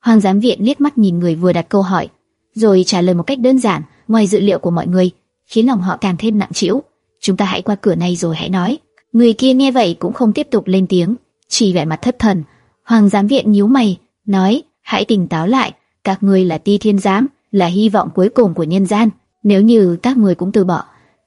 Hoàng giám viện liếc mắt nhìn người vừa đặt câu hỏi, rồi trả lời một cách đơn giản, ngoài dự liệu của mọi người, khiến lòng họ càng thêm nặng trĩu. Chúng ta hãy qua cửa này rồi hãy nói. Người kia nghe vậy cũng không tiếp tục lên tiếng, chỉ vẻ mặt thất thần. Hoàng giám viện nhíu mày, nói: hãy tỉnh táo lại, các ngươi là Ti Thiên giám, là hy vọng cuối cùng của nhân gian. Nếu như các ngươi cũng từ bỏ,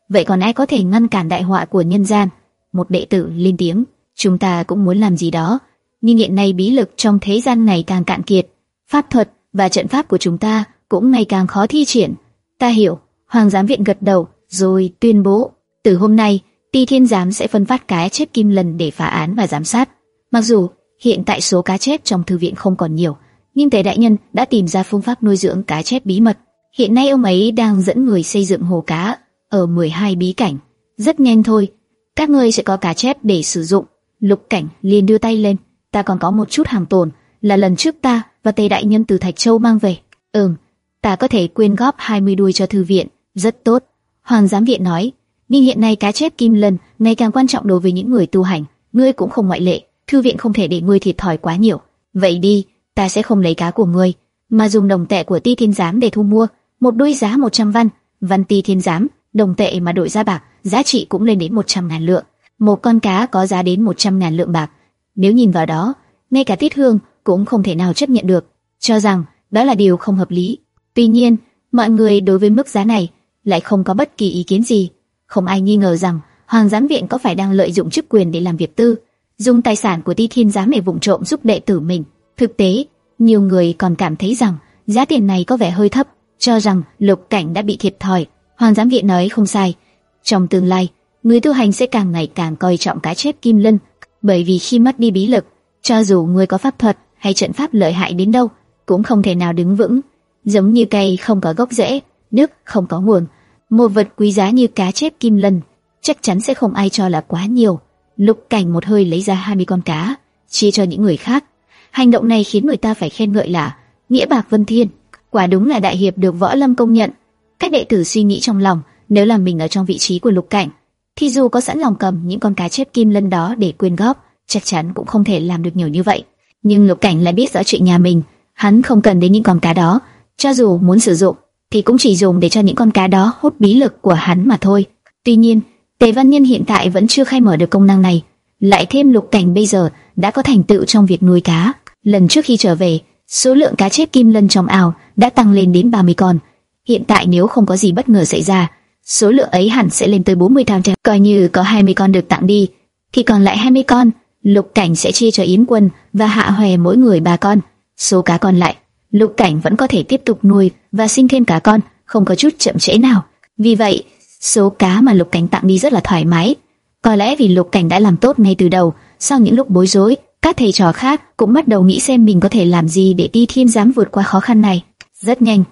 vậy còn ai có thể ngăn cản đại họa của nhân gian? Một đệ tử lên tiếng: chúng ta cũng muốn làm gì đó, nhưng hiện nay bí lực trong thế gian này càng cạn kiệt, pháp thuật và trận pháp của chúng ta cũng ngày càng khó thi triển. Ta hiểu. Hoàng giám viện gật đầu, rồi tuyên bố: từ hôm nay, Ti Thiên giám sẽ phân phát cá chép kim lần để phá án và giám sát. Mặc dù hiện tại số cá chép trong thư viện không còn nhiều, nhưng Tề đại nhân đã tìm ra phương pháp nuôi dưỡng cá chép bí mật. Hiện nay ông ấy đang dẫn người xây dựng hồ cá ở 12 bí cảnh. Rất nhanh thôi, các ngươi sẽ có cá chép để sử dụng. Lục Cảnh liền đưa tay lên, ta còn có một chút hàng tồn, là lần trước ta và Tề đại nhân từ Thạch Châu mang về. Ừm, ta có thể quyên góp 20 đuôi cho thư viện, rất tốt. Hoàng giám viện nói, nhưng hiện nay cá chép kim lân ngày càng quan trọng đối với những người tu hành, ngươi cũng không ngoại lệ. Thư viện không thể để ngươi thiệt thòi quá nhiều. Vậy đi, ta sẽ không lấy cá của ngươi, mà dùng đồng tệ của Ti Thiên Giám để thu mua, một đuôi giá 100 văn, văn Ti Thiên Giám, đồng tệ mà đổi ra bạc, giá trị cũng lên đến 100 ngàn lượng. Một con cá có giá đến 100 ngàn lượng bạc. Nếu nhìn vào đó, ngay cả Tiết Hương cũng không thể nào chấp nhận được, cho rằng đó là điều không hợp lý. Tuy nhiên, mọi người đối với mức giá này lại không có bất kỳ ý kiến gì. Không ai nghi ngờ rằng Hoàng giám viện có phải đang lợi dụng chức quyền để làm việc tư, dùng tài sản của Ti Thiên giám để vụng trộm giúp đệ tử mình. Thực tế, nhiều người còn cảm thấy rằng giá tiền này có vẻ hơi thấp, cho rằng Lục Cảnh đã bị thiệt thòi. Hoàng giám viện nói không sai. Trong tương lai, người tu hành sẽ càng ngày càng coi trọng cá chép kim lân, bởi vì khi mất đi bí lực, cho dù người có pháp thuật hay trận pháp lợi hại đến đâu, cũng không thể nào đứng vững. Giống như cây không có gốc rễ, nước không có nguồn, một vật quý giá như cá chép kim lân chắc chắn sẽ không ai cho là quá nhiều. Lục Cảnh một hơi lấy ra 20 con cá, chia cho những người khác. Hành động này khiến người ta phải khen ngợi là nghĩa bạc vân thiên. Quả đúng là đại hiệp được võ lâm công nhận. Các đệ tử suy nghĩ trong lòng, nếu là mình ở trong vị trí của Lục Cảnh, thì dù có sẵn lòng cầm những con cá chép kim lân đó để quyên góp, chắc chắn cũng không thể làm được nhiều như vậy. Nhưng Lục Cảnh lại biết rõ chuyện nhà mình, hắn không cần đến những con cá đó, cho dù muốn sử dụng thì cũng chỉ dùng để cho những con cá đó hút bí lực của hắn mà thôi. Tuy nhiên, Tề Văn Nhân hiện tại vẫn chưa khai mở được công năng này, lại thêm Lục Cảnh bây giờ đã có thành tựu trong việc nuôi cá. Lần trước khi trở về, số lượng cá chép kim lân trong ao đã tăng lên đến 30 con. Hiện tại nếu không có gì bất ngờ xảy ra, số lượng ấy hẳn sẽ lên tới 40 tham trăm. Coi như có 20 con được tặng đi, thì còn lại 20 con, Lục Cảnh sẽ chia cho Yến Quân và Hạ Hoè mỗi người ba con. Số cá còn lại, Lục Cảnh vẫn có thể tiếp tục nuôi và sinh thêm cá con, không có chút chậm trễ nào. Vì vậy, số cá mà Lục Cảnh tặng đi rất là thoải mái. Có lẽ vì Lục Cảnh đã làm tốt ngay từ đầu, sau những lúc bối rối, các thầy trò khác cũng bắt đầu nghĩ xem mình có thể làm gì để đi Thiên dám vượt qua khó khăn này. Rất nhanh,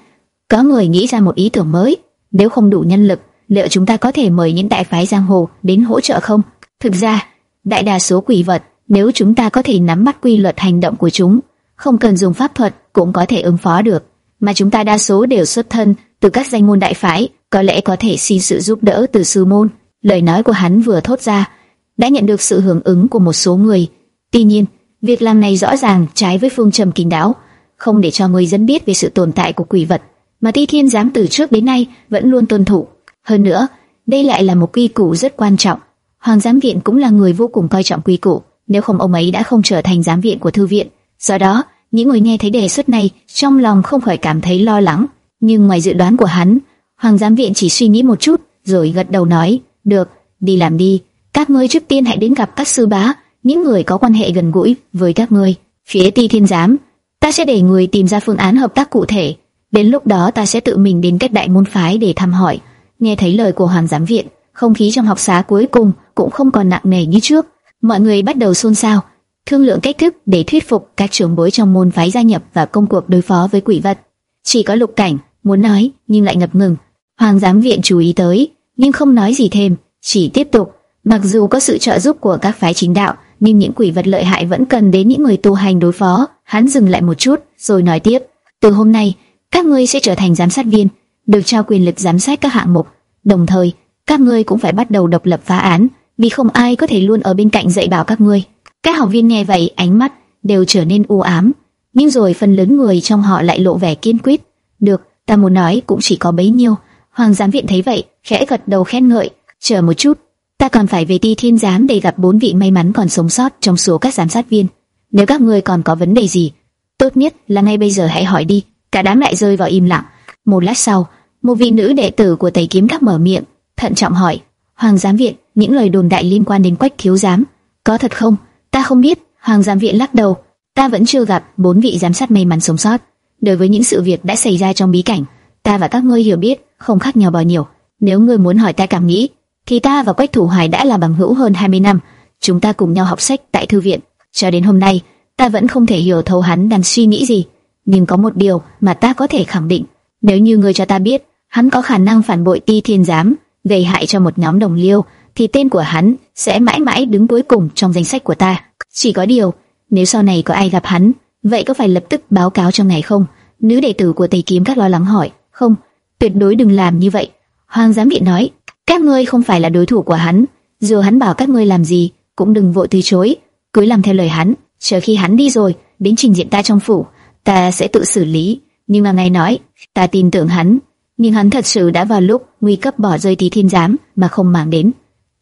có người nghĩ ra một ý tưởng mới. Nếu không đủ nhân lực, liệu chúng ta có thể mời những đại phái giang hồ đến hỗ trợ không? Thực ra, đại đa số quỷ vật, nếu chúng ta có thể nắm bắt quy luật hành động của chúng, không cần dùng pháp thuật cũng có thể ứng phó được. Mà chúng ta đa số đều xuất thân từ các danh môn đại phái, có lẽ có thể xin sự giúp đỡ từ sư môn. Lời nói của hắn vừa thốt ra, đã nhận được sự hưởng ứng của một số người. Tuy nhiên, việc làm này rõ ràng trái với phương châm kín đáo, không để cho người dân biết về sự tồn tại của quỷ vật, mà Ti Thiên giám từ trước đến nay vẫn luôn tuân thủ. Hơn nữa, đây lại là một quy củ rất quan trọng. Hoàng giám viện cũng là người vô cùng coi trọng quy củ, nếu không ông ấy đã không trở thành giám viện của thư viện. Do đó, những người nghe thấy đề xuất này trong lòng không khỏi cảm thấy lo lắng. Nhưng ngoài dự đoán của hắn, Hoàng giám viện chỉ suy nghĩ một chút, rồi gật đầu nói: "Được, đi làm đi. Các ngươi trước tiên hãy đến gặp các sư bá, những người có quan hệ gần gũi với các ngươi. Phía Ti Thiên giám, ta sẽ để người tìm ra phương án hợp tác cụ thể. Đến lúc đó ta sẽ tự mình đến các đại môn phái để thăm hỏi." Nghe thấy lời của Hoàng giám viện, không khí trong học xá cuối cùng cũng không còn nặng nề như trước. Mọi người bắt đầu xôn xao, thương lượng cách thức để thuyết phục các trưởng bối trong môn phái gia nhập vào công cuộc đối phó với quỷ vật. Chỉ có Lục Cảnh muốn nói nhưng lại ngập ngừng. Hoàng giám viện chú ý tới, nhưng không nói gì thêm, chỉ tiếp tục. Mặc dù có sự trợ giúp của các phái chính đạo, nhưng những quỷ vật lợi hại vẫn cần đến những người tu hành đối phó. Hắn dừng lại một chút, rồi nói tiếp: từ hôm nay, các ngươi sẽ trở thành giám sát viên, được trao quyền lực giám sát các hạng mục. Đồng thời, các ngươi cũng phải bắt đầu độc lập phá án, vì không ai có thể luôn ở bên cạnh dạy bảo các ngươi. Các học viên nghe vậy, ánh mắt đều trở nên u ám. nhưng rồi phần lớn người trong họ lại lộ vẻ kiên quyết. Được, ta muốn nói cũng chỉ có bấy nhiêu. Hoàng giám viện thấy vậy, khẽ gật đầu khen ngợi. Chờ một chút, ta còn phải về ti thiên giám để gặp bốn vị may mắn còn sống sót trong số các giám sát viên. Nếu các ngươi còn có vấn đề gì, tốt nhất là ngay bây giờ hãy hỏi đi. Cả đám lại rơi vào im lặng. Một lát sau, một vị nữ đệ tử của Tây Kiếm Các mở miệng, thận trọng hỏi: "Hoàng giám viện, những lời đồn đại liên quan đến Quách thiếu giám, có thật không?" "Ta không biết." Hoàng giám viện lắc đầu, "Ta vẫn chưa gặp bốn vị giám sát may mắn sống sót. Đối với những sự việc đã xảy ra trong bí cảnh, ta và các ngươi hiểu biết không khác nhau bao nhiêu. Nếu ngươi muốn hỏi ta cảm nghĩ, thì ta và Quách Thủ Hoài đã là bằng hữu hơn 20 năm, chúng ta cùng nhau học sách tại thư viện, cho đến hôm nay, ta vẫn không thể hiểu thấu hắn đang suy nghĩ gì, nhưng có một điều mà ta có thể khẳng định, nếu như ngươi cho ta biết, hắn có khả năng phản bội Ti Thiên giám, gây hại cho một nhóm đồng liêu, thì tên của hắn sẽ mãi mãi đứng cuối cùng trong danh sách của ta. Chỉ có điều, nếu sau này có ai gặp hắn, vậy có phải lập tức báo cáo trong ngài không? Nữ đệ tử của Tây Kiếm các lo lắng hỏi. Không, tuyệt đối đừng làm như vậy. Hoàng giám viện nói, các ngươi không phải là đối thủ của hắn, dù hắn bảo các ngươi làm gì, cũng đừng vội từ chối, cứ làm theo lời hắn. Chờ khi hắn đi rồi, đến trình diện ta trong phủ, ta sẽ tự xử lý. Nhưng mà ngài nói, ta tin tưởng hắn, nhưng hắn thật sự đã vào lúc nguy cấp bỏ rơi tí thiên giám mà không màng đến.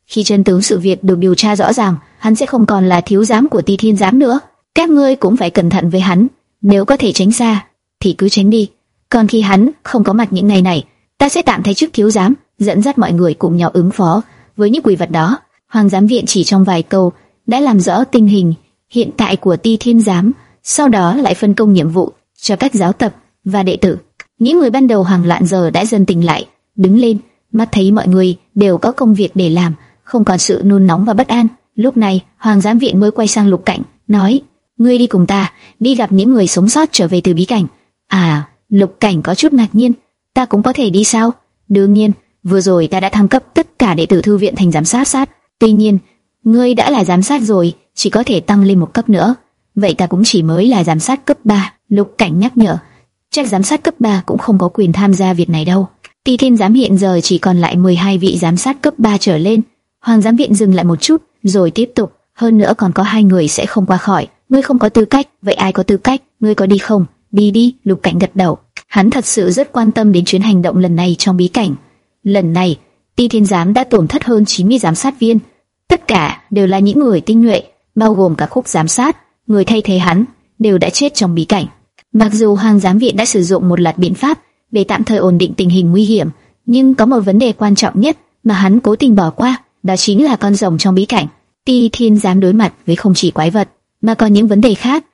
Khi chân tướng sự việc được điều tra rõ ràng, hắn sẽ không còn là thiếu giám của tí thiên giám nữa. Các ngươi cũng phải cẩn thận với hắn, nếu có thể tránh xa, thì cứ tránh đi. Còn khi hắn không có mặt những ngày này, ta sẽ tạm thay chức thiếu giám, dẫn dắt mọi người cùng nhau ứng phó với những quỷ vật đó. Hoàng giám viện chỉ trong vài câu đã làm rõ tình hình hiện tại của Ti Thiên giám, sau đó lại phân công nhiệm vụ cho các giáo tập và đệ tử. Những người ban đầu hoảng loạn giờ đã dần tỉnh lại, đứng lên, mắt thấy mọi người đều có công việc để làm, không còn sự nôn nóng và bất an. Lúc này, Hoàng giám viện mới quay sang Lục Cảnh, nói: "Ngươi đi cùng ta, đi gặp những người sống sót trở về từ bí cảnh." À, Lục Cảnh có chút ngạc nhiên, "Ta cũng có thể đi sao?" "Đương nhiên, vừa rồi ta đã thăng cấp tất cả đệ tử thư viện thành giám sát sát. Tuy nhiên, ngươi đã là giám sát rồi, chỉ có thể tăng lên một cấp nữa. Vậy ta cũng chỉ mới là giám sát cấp 3." Lục Cảnh nhắc nhở Trách giám sát cấp 3 cũng không có quyền tham gia việc này đâu. Ti Thiên giám hiện giờ chỉ còn lại 12 vị giám sát cấp 3 trở lên. Hoàng giám viện dừng lại một chút, rồi tiếp tục. Hơn nữa còn có hai người sẽ không qua khỏi. Ngươi không có tư cách, vậy ai có tư cách? Ngươi có đi không? Đi đi. Lục Cảnh gật đầu. Hắn thật sự rất quan tâm đến chuyến hành động lần này trong bí cảnh. Lần này, Ti Thiên giám đã tổn thất hơn 90 giám sát viên. Tất cả đều là những người tinh nhuệ, bao gồm cả khúc giám sát, người thay thế hắn đều đã chết trong bí cảnh. Mặc dù Hoàng giám viện đã sử dụng một loạt biện pháp để tạm thời ổn định tình hình nguy hiểm, nhưng có một vấn đề quan trọng nhất mà hắn cố tình bỏ qua, đó chính là con rồng trong bí cảnh. Ti Thiên dám đối mặt với không chỉ quái vật, mà còn những vấn đề khác.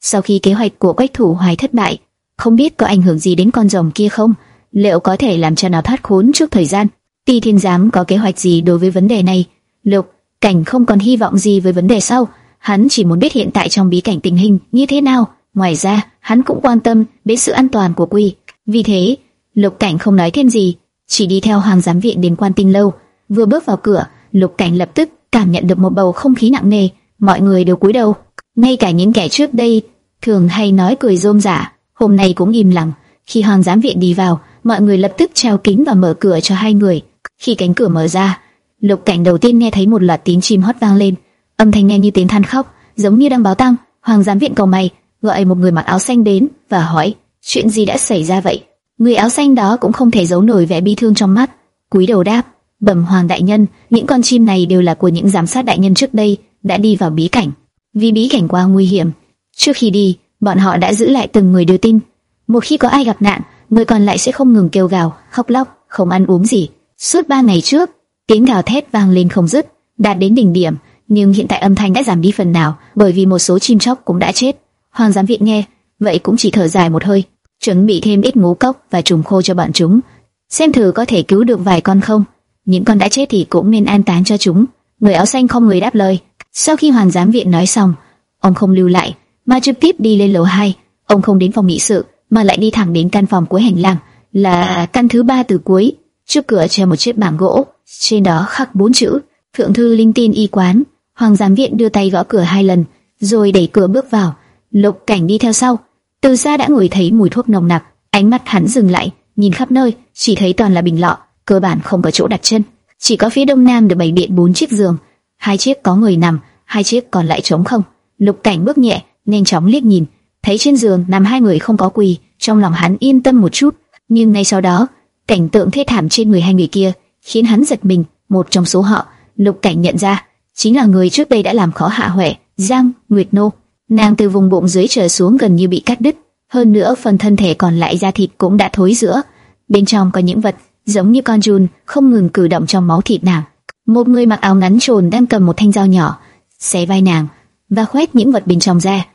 Sau khi kế hoạch của Quách Thủ Hoài thất bại, không biết có ảnh hưởng gì đến con rồng kia không? Liệu có thể làm cho nó thoát khốn trước thời gian? Ti Thiên dám có kế hoạch gì đối với vấn đề này? Lục Cảnh không còn hy vọng gì với vấn đề sau, hắn chỉ muốn biết hiện tại trong bí cảnh tình hình như thế nào. Ngoài ra, hắn cũng quan tâm đến sự an toàn của Quy. Vì thế, Lục Cảnh không nói thêm gì, chỉ đi theo Hoàng giám viện đến Quan Tinh lâu. Vừa bước vào cửa, Lục Cảnh lập tức cảm nhận được một bầu không khí nặng nề, mọi người đều cúi đầu, ngay cả những kẻ trước đây thường hay nói cười rôm rả, hôm nay cũng im lặng. Khi Hoàng giám viện đi vào, mọi người lập tức treo kính và mở cửa cho hai người. Khi cánh cửa mở ra, Lục Cảnh đầu tiên nghe thấy một loạt tiếng chim hót vang lên, âm thanh nghe như tiếng than khóc, giống như đang báo tăng. Hoàng giám viện cầu mày, gọi một người mặc áo xanh đến và hỏi chuyện gì đã xảy ra vậy. Người áo xanh đó cũng không thể giấu nổi vẻ bi thương trong mắt, cúi đầu đáp: bẩm hoàng đại nhân, những con chim này đều là của những giám sát đại nhân trước đây đã đi vào bí cảnh. Vì bí cảnh quá nguy hiểm, trước khi đi, bọn họ đã giữ lại từng người đưa tin. Một khi có ai gặp nạn, người còn lại sẽ không ngừng kêu gào, khóc lóc, không ăn uống gì. Suốt ba ngày trước, tiếng gào thét vang lên không dứt, đạt đến đỉnh điểm, nhưng hiện tại âm thanh đã giảm đi phần nào, bởi vì một số chim chóc cũng đã chết. Hoàng giám viện nghe, vậy cũng chỉ thở dài một hơi, chuẩn bị thêm ít ngũ cốc và trùng khô cho bọn chúng, xem thử có thể cứu được vài con không. Những con đã chết thì cũng nên an táng cho chúng. Người áo xanh không người đáp lời. Sau khi hoàng giám viện nói xong, ông không lưu lại, mà trực tiếp đi lên lầu 2. Ông không đến phòng nghị sự, mà lại đi thẳng đến căn phòng cuối hành lang, là căn thứ ba từ cuối. Trước cửa treo một chiếc bảng gỗ, trên đó khắc bốn chữ: Thượng thư linh tin y quán. Hoàng giám viện đưa tay gõ cửa hai lần, rồi đẩy cửa bước vào. Lục Cảnh đi theo sau, từ xa đã ngửi thấy mùi thuốc nồng nặc, ánh mắt hắn dừng lại, nhìn khắp nơi, chỉ thấy toàn là bình lọ, cơ bản không có chỗ đặt chân. Chỉ có phía đông nam được bày biện bốn chiếc giường, hai chiếc có người nằm, hai chiếc còn lại trống không. Lục Cảnh bước nhẹ, nhanh chóng liếc nhìn, thấy trên giường nằm hai người không có quỳ, trong lòng hắn yên tâm một chút. Nhưng ngay sau đó, cảnh tượng thê thảm trên người hai người kia khiến hắn giật mình. Một trong số họ, Lục Cảnh nhận ra, chính là người trước đây đã làm khó Hạ Huệ, Giang Nguyệt Nô. Nàng từ vùng bụng dưới trở xuống gần như bị cắt đứt, hơn nữa phần thân thể còn lại da thịt cũng đã thối rữa. Bên trong có những vật giống như con giun không ngừng cử động trong máu thịt nàng. Một người mặc áo ngắn trồn đang cầm một thanh dao nhỏ, xé vai nàng và khoét những vật bên trong ra.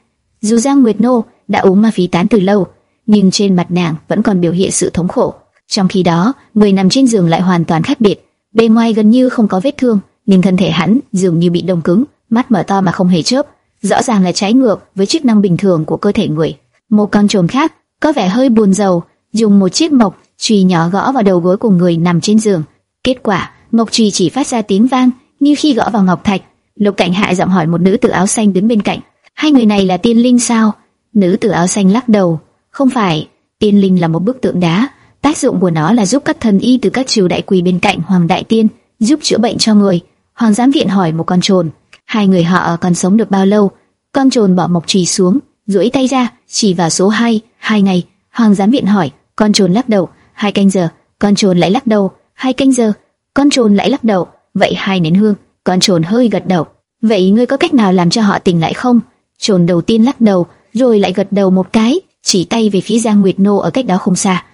Dù Giang Nguyệt Nô đã uống ma phí tán từ lâu, nhưng trên mặt nàng vẫn còn biểu hiện sự thống khổ. Trong khi đó, người nằm trên giường lại hoàn toàn khác biệt, bề ngoài gần như không có vết thương, nhưng thân thể hắn dường như bị đông cứng, mắt mở to mà không hề chớp, rõ ràng là trái ngược với chức năng bình thường của cơ thể người. Một con trồn khác có vẻ hơi buồn rầu, dùng một chiếc mộc chùy nhỏ gõ vào đầu gối của người nằm trên giường. Kết quả, mộc chùy chỉ phát ra tiếng vang như khi gõ vào ngọc thạch. Lục Cảnh Hạ giọng hỏi một nữ tử áo xanh đứng bên cạnh, hai người này là tiên linh sao? Nữ tử áo xanh lắc đầu, không phải, tiên linh là một bức tượng đá, tác dụng của nó là giúp các thần y từ các triều đại quỳ bên cạnh hoàng đại tiên, giúp chữa bệnh cho người. Hoàng giám viện hỏi một con trồn, hai người họ còn sống được bao lâu? Con trồn bỏ mộc trì xuống, duỗi tay ra, chỉ vào số 2, hai ngày. Hoàng giám viện hỏi, con trồn lắc đầu, hai canh giờ. Con trồn lại lắc đầu, hai canh giờ. Con trồn lại lắc đầu, vậy hai nén hương. Con trồn hơi gật đầu. Vậy ngươi có cách nào làm cho họ tỉnh lại không? Trồn đầu tiên lắc đầu, rồi lại gật đầu một cái, chỉ tay về phía Giang Nguyệt Nô ở cách đó không xa.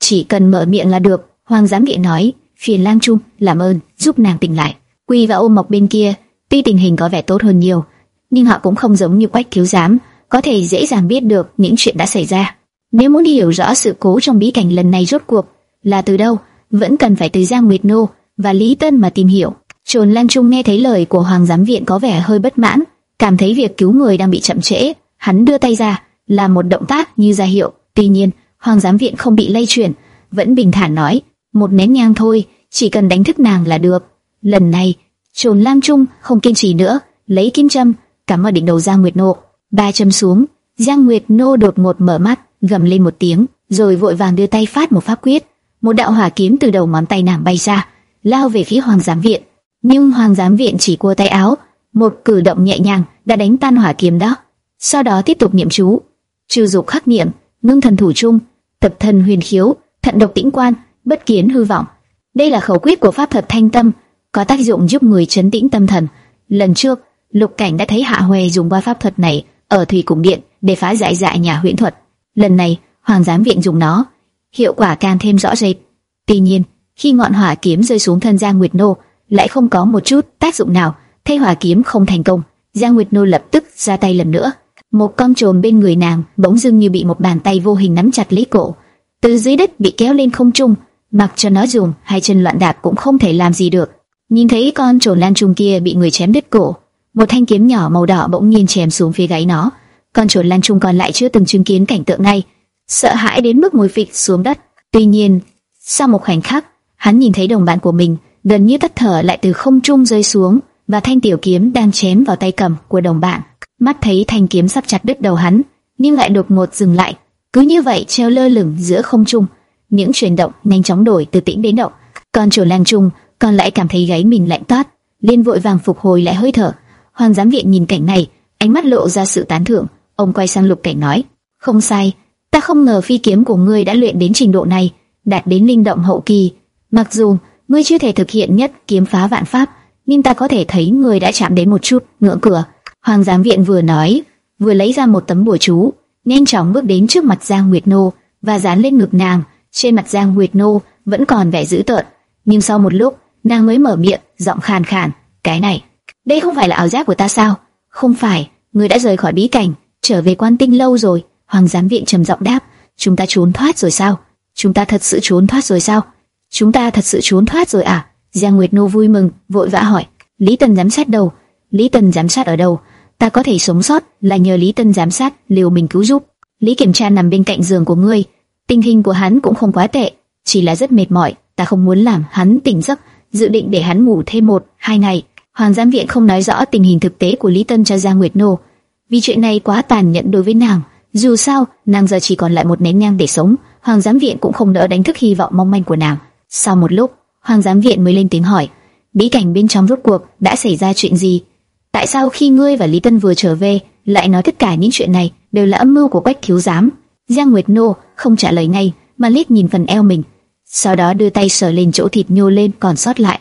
Chỉ cần mở miệng là được. Hoàng giám viện nói, phiền lang trung, làm ơn, giúp nàng tỉnh lại. Quy và ôm mộc bên kia, tuy tình hình có vẻ tốt hơn nhiều, nhưng họ cũng không giống như quách thiếu giám, có thể dễ dàng biết được những chuyện đã xảy ra. Nếu muốn hiểu rõ sự cố trong bí cảnh lần này rốt cuộc là từ đâu, vẫn cần phải từ Giang Nguyệt Nô và Lý Tân mà tìm hiểu. Trồn Lan Trung nghe thấy lời của Hoàng giám viện có vẻ hơi bất mãn, cảm thấy việc cứu người đang bị chậm trễ, hắn đưa tay ra, làm một động tác như ra hiệu. Tuy nhiên, Hoàng giám viện không bị lây chuyển, vẫn bình thản nói, một nén nhang thôi, chỉ cần đánh thức nàng là được. Lần này, Trồn Lam Trung không kiên trì nữa, lấy kim châm cắm vào đỉnh đầu Giang Nguyệt Nô, ba châm xuống, Giang Nguyệt Nô đột ngột mở mắt, gầm lên một tiếng, rồi vội vàng đưa tay phát một pháp quyết, một đạo hỏa kiếm từ đầu ngón tay nàng bay ra, lao về phía Hoàng giám viện. Nhưng Hoàng giám viện chỉ cua tay áo, một cử động nhẹ nhàng đã đánh tan hỏa kiếm đó. Sau đó tiếp tục niệm chú, trừ dục khắc niệm, ngưng thần thủ trung, tập thần huyền khiếu, thận độc tĩnh quan, bất kiến hư vọng. Đây là khẩu quyết của pháp thuật thanh tâm, có tác dụng giúp người chấn tĩnh tâm thần. Lần trước, Lục Cảnh đã thấy Hạ Huệ dùng qua pháp thuật này ở Thủy Cung Điện để phá giải dại nhà huyễn thuật. Lần này, Hoàng giám viện dùng nó, hiệu quả càng thêm rõ rệt. Tuy nhiên, khi ngọn hỏa kiếm rơi xuống thân Giang Nguyệt Nô, lại không có một chút tác dụng nào, thay hỏa kiếm không thành công. Giang Nguyệt Nô lập tức ra tay lần nữa. Một con trồn bên người nàng bỗng dưng như bị một bàn tay vô hình nắm chặt lấy cổ, từ dưới đất bị kéo lên không trung, mặc cho nó dùng hai chân loạn đạp cũng không thể làm gì được. Nhìn thấy con trồn lan trung kia bị người chém đứt cổ, một thanh kiếm nhỏ màu đỏ bỗng nhiên chém xuống phía gáy nó. Con trồn lan trung còn lại chưa từng chứng kiến cảnh tượng này, sợ hãi đến mức ngồi phịch xuống đất. Tuy nhiên, sau một khoảnh khắc, hắn nhìn thấy đồng bạn của mình gần như tắt thở lại từ không trung rơi xuống, và thanh tiểu kiếm đang chém vào tay cầm của đồng bạn. Mắt thấy thanh kiếm sắp chặt đứt đầu hắn, nhưng lại đột ngột dừng lại, cứ như vậy treo lơ lửng giữa không trung. Những chuyển động nhanh chóng đổi từ tĩnh đến động. Con chuột lan trung còn lại cảm thấy gáy mình lạnh toát, liên vội vàng phục hồi lại hơi thở Hoàng giám viện nhìn cảnh này, ánh mắt lộ ra sự tán thưởng. Ông quay sang Lục Cảnh nói: "Không sai, ta không ngờ phi kiếm của ngươi đã luyện đến trình độ này, đạt đến linh động hậu kỳ. Mặc dù ngươi chưa thể thực hiện nhất kiếm phá vạn pháp, nhưng ta có thể thấy ngươi đã chạm đến một chút ngưỡng cửa." Hoàng giám viện vừa nói, vừa lấy ra một tấm bùa chú, nhanh chóng bước đến trước mặt Giang Nguyệt Nô và dán lên ngực nàng. Trên mặt Giang Nguyệt Nô vẫn còn vẻ dữ tợn, nhưng sau một lúc, nàng mới mở miệng, giọng khàn khàn: "Cái này." Đây không phải là ảo giác của ta sao? Không phải, người đã rời khỏi bí cảnh, trở về quan tinh lâu rồi. Hoàng giám viện trầm giọng đáp, chúng ta trốn thoát rồi sao? Chúng ta thật sự trốn thoát rồi sao? Chúng ta thật sự trốn thoát rồi à? Giang Nguyệt Nô vui mừng, vội vã hỏi, Lý Tần giám sát đâu? Lý Tần giám sát ở đâu? Ta có thể sống sót là nhờ Lý Tần giám sát, liều mình cứu giúp. Lý Kiểm Tra nằm bên cạnh giường của ngươi, tình hình của hắn cũng không quá tệ, chỉ là rất mệt mỏi. Ta không muốn làm hắn tỉnh giấc, dự định để hắn ngủ thêm một, hai ngày Hoàng giám viện không nói rõ tình hình thực tế của Lý Tân cho Giang Nguyệt Nô, vì chuyện này quá tàn nhẫn đối với nàng. Dù sao, nàng giờ chỉ còn lại một nén nhang để sống, Hoàng giám viện cũng không nỡ đánh thức hy vọng mong manh của nàng. Sau một lúc, Hoàng giám viện mới lên tiếng hỏi: "Bí cảnh bên trong rốt cuộc đã xảy ra chuyện gì? Tại sao khi ngươi và Lý Tân vừa trở về, lại nói tất cả những chuyện này đều là âm mưu của Quách thiếu giám. Giang Nguyệt Nô không trả lời ngay, mà liếc nhìn phần eo mình, sau đó đưa tay sờ lên chỗ thịt nhô lên còn sót lại,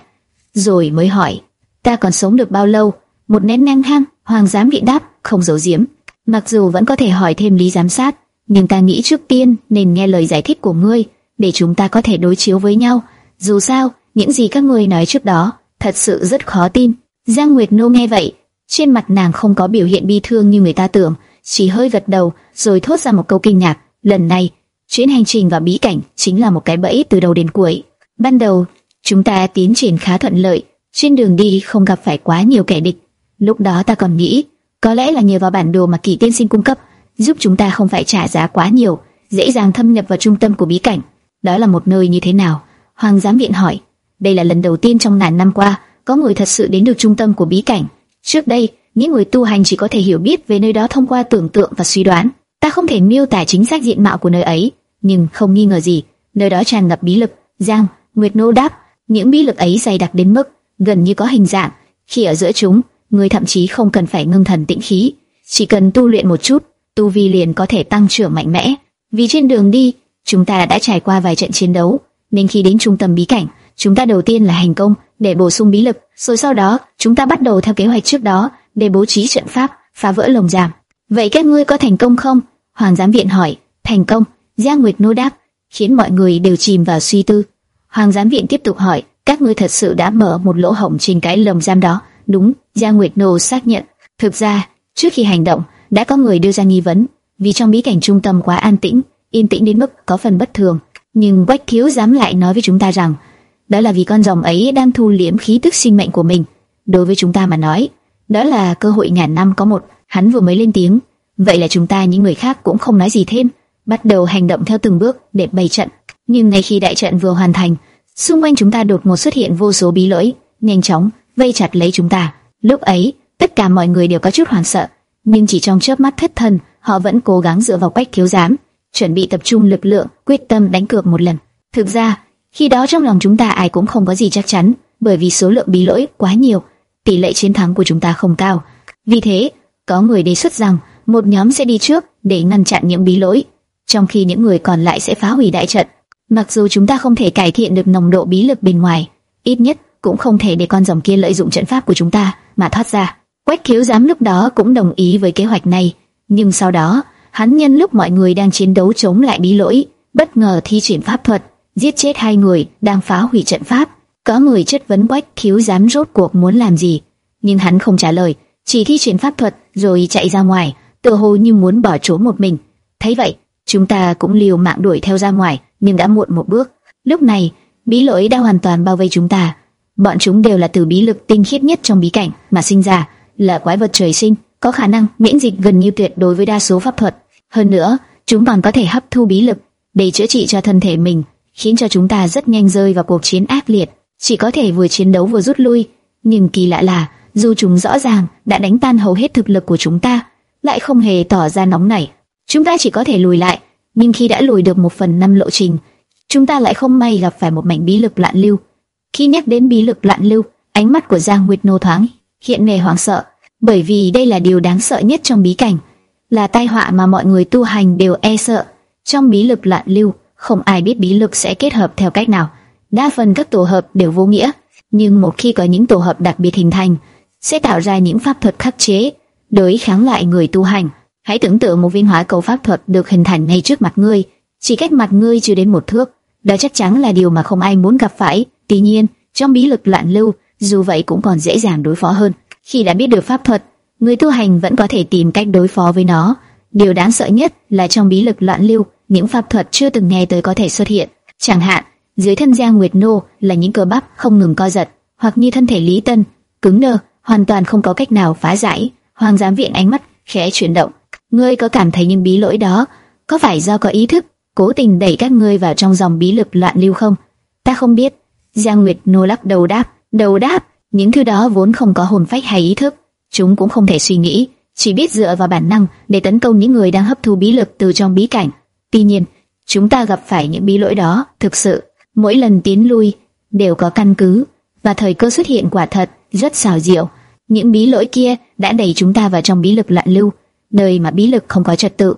rồi mới hỏi: "Ta còn sống được bao lâu?" Một nén nhang hang, Hoàng giám bị đáp, không giấu giếm. Mặc dù vẫn có thể hỏi thêm lý giám sát, nhưng ta nghĩ trước tiên nên nghe lời giải thích của ngươi, để chúng ta có thể đối chiếu với nhau. Dù sao, những gì các ngươi nói trước đó, thật sự rất khó tin. Giang Nguyệt Nô nghe vậy, trên mặt nàng không có biểu hiện bi thương như người ta tưởng, chỉ hơi gật đầu, rồi thốt ra một câu kinh ngạc. Lần này, chuyến hành trình vào bí cảnh chính là một cái bẫy từ đầu đến cuối. Ban đầu, chúng ta tiến triển khá thuận lợi, trên đường đi không gặp phải quá nhiều kẻ địch. Lúc đó ta còn nghĩ, có lẽ là nhờ vào bản đồ mà kỳ tiên sinh cung cấp, giúp chúng ta không phải trả giá quá nhiều, dễ dàng thâm nhập vào trung tâm của bí cảnh. Đó là một nơi như thế nào? Hoàng giám viện hỏi. Đây là lần đầu tiên trong ngàn năm qua có người thật sự đến được trung tâm của bí cảnh. Trước đây, những người tu hành chỉ có thể hiểu biết về nơi đó thông qua tưởng tượng và suy đoán. Ta không thể miêu tả chính xác diện mạo của nơi ấy, nhưng không nghi ngờ gì, nơi đó tràn ngập bí lực. Giang, Nguyệt Nô đáp, những bí lực ấy dày đặc đến mức gần như có hình dạng. Khi ở giữa chúng, người thậm chí không cần phải ngưng thần tĩnh khí, chỉ cần tu luyện một chút, tu vi liền có thể tăng trưởng mạnh mẽ. Vì trên đường đi, chúng ta đã trải qua vài trận chiến đấu, nên khi đến trung tâm bí cảnh, chúng ta đầu tiên là hành công để bổ sung bí lực, rồi sau đó chúng ta bắt đầu theo kế hoạch trước đó để bố trí trận pháp phá vỡ lồng giam. Vậy các ngươi có thành công không? Hoàng giám viện hỏi. Thành công. Giang Nguyệt nô đáp, khiến mọi người đều chìm vào suy tư. Hoàng giám viện tiếp tục hỏi, các ngươi thật sự đã mở một lỗ hổng trên cái lồng giam đó? Đúng, Giang Nguyệt nô xác nhận. Thực ra, trước khi hành động, đã có người đưa ra nghi vấn, vì trong bí cảnh trung tâm quá an tĩnh, yên tĩnh đến mức có phần bất thường. Nhưng Quách Thiếu dám lại nói với chúng ta rằng, đó là vì con rồng ấy đang thu liễm khí tức sinh mệnh của mình. Đối với chúng ta mà nói, đó là cơ hội ngàn năm có một. Hắn vừa mới lên tiếng, vậy là chúng ta những người khác cũng không nói gì thêm, bắt đầu hành động theo từng bước để bày trận. Nhưng ngay khi đại trận vừa hoàn thành, xung quanh chúng ta đột ngột xuất hiện vô số bí lỗi, nhanh chóng vây chặt lấy chúng ta. Lúc ấy, tất cả mọi người đều có chút hoảng sợ, nhưng chỉ trong chớp mắt thất thần, họ vẫn cố gắng dựa vào quách thiếu giám, chuẩn bị tập trung lực lượng, quyết tâm đánh cược một lần. Thực ra, khi đó trong lòng chúng ta ai cũng không có gì chắc chắn, bởi vì số lượng bí lỗi quá nhiều, tỷ lệ chiến thắng của chúng ta không cao. Vì thế, có người đề xuất rằng một nhóm sẽ đi trước để ngăn chặn những bí lỗi, trong khi những người còn lại sẽ phá hủy đại trận. Mặc dù chúng ta không thể cải thiện được nồng độ bí lực bên ngoài, ít nhất cũng không thể để con rồng kia lợi dụng trận pháp của chúng ta mà thoát ra. Quách Khiếu giám lúc đó cũng đồng ý với kế hoạch này, nhưng sau đó, hắn nhân lúc mọi người đang chiến đấu chống lại bí lỗi, bất ngờ thi triển pháp thuật, giết chết hai người đang phá hủy trận pháp. Có người chất vấn Quách Khiếu giám rốt cuộc muốn làm gì, nhưng hắn không trả lời, chỉ thi triển pháp thuật rồi chạy ra ngoài, tựa hồ như muốn bỏ trốn một mình. Thấy vậy, chúng ta cũng liều mạng đuổi theo ra ngoài, nhưng đã muộn một bước. Lúc này, bí lỗi đã hoàn toàn bao vây chúng ta. Bọn chúng đều là từ bí lực tinh khiết nhất trong bí cảnh mà sinh ra là quái vật trời sinh, có khả năng miễn dịch gần như tuyệt đối với đa số pháp thuật. Hơn nữa, chúng còn có thể hấp thu bí lực để chữa trị cho thân thể mình, khiến cho chúng ta rất nhanh rơi vào cuộc chiến ác liệt, chỉ có thể vừa chiến đấu vừa rút lui. Nhưng kỳ lạ là, dù chúng rõ ràng đã đánh tan hầu hết thực lực của chúng ta, lại không hề tỏ ra nóng nảy. Chúng ta chỉ có thể lùi lại, nhưng khi đã lùi được một phần năm lộ trình, chúng ta lại không may gặp phải một mảnh bí lực lạn lưu. Khi nhắc đến bí lực lạn lưu, ánh mắt của Giang Nguyệt Nô thoáng hiện nề hoảng sợ, bởi vì đây là điều đáng sợ nhất trong bí cảnh, là tai họa mà mọi người tu hành đều e sợ. Trong bí lực loạn lưu, không ai biết bí lực sẽ kết hợp theo cách nào. Đa phần các tổ hợp đều vô nghĩa, nhưng một khi có những tổ hợp đặc biệt hình thành, sẽ tạo ra những pháp thuật khắc chế, đối kháng lại người tu hành. Hãy tưởng tượng một viên hỏa cầu pháp thuật được hình thành ngay trước mặt ngươi, chỉ cách mặt ngươi chưa đến một thước, đó chắc chắn là điều mà không ai muốn gặp phải. Tuy nhiên, trong bí lực loạn lưu, dù vậy cũng còn dễ dàng đối phó hơn. Khi đã biết được pháp thuật, người tu hành vẫn có thể tìm cách đối phó với nó. Điều đáng sợ nhất là trong bí lực loạn lưu, những pháp thuật chưa từng nghe tới có thể xuất hiện. Chẳng hạn, dưới thân Giang Nguyệt Nô là những cơ bắp không ngừng co giật, hoặc như thân thể Lý Tân, cứng đờ, hoàn toàn không có cách nào phá giải. Hoàng giám viện ánh mắt khẽ chuyển động. Ngươi có cảm thấy những bí lỗi đó có phải do có ý thức cố tình đẩy các ngươi vào trong dòng bí lực loạn lưu không? Ta không biết. Giang Nguyệt Nô lắc đầu đáp, đầu đáp, những thứ đó vốn không có hồn phách hay ý thức, chúng cũng không thể suy nghĩ, chỉ biết dựa vào bản năng để tấn công những người đang hấp thu bí lực từ trong bí cảnh. Tuy nhiên, chúng ta gặp phải những bí lỗi đó, thực sự, mỗi lần tiến lui đều có căn cứ, và thời cơ xuất hiện quả thật rất xảo diệu. Những bí lỗi kia đã đẩy chúng ta vào trong bí lực loạn lưu, nơi mà bí lực không có trật tự.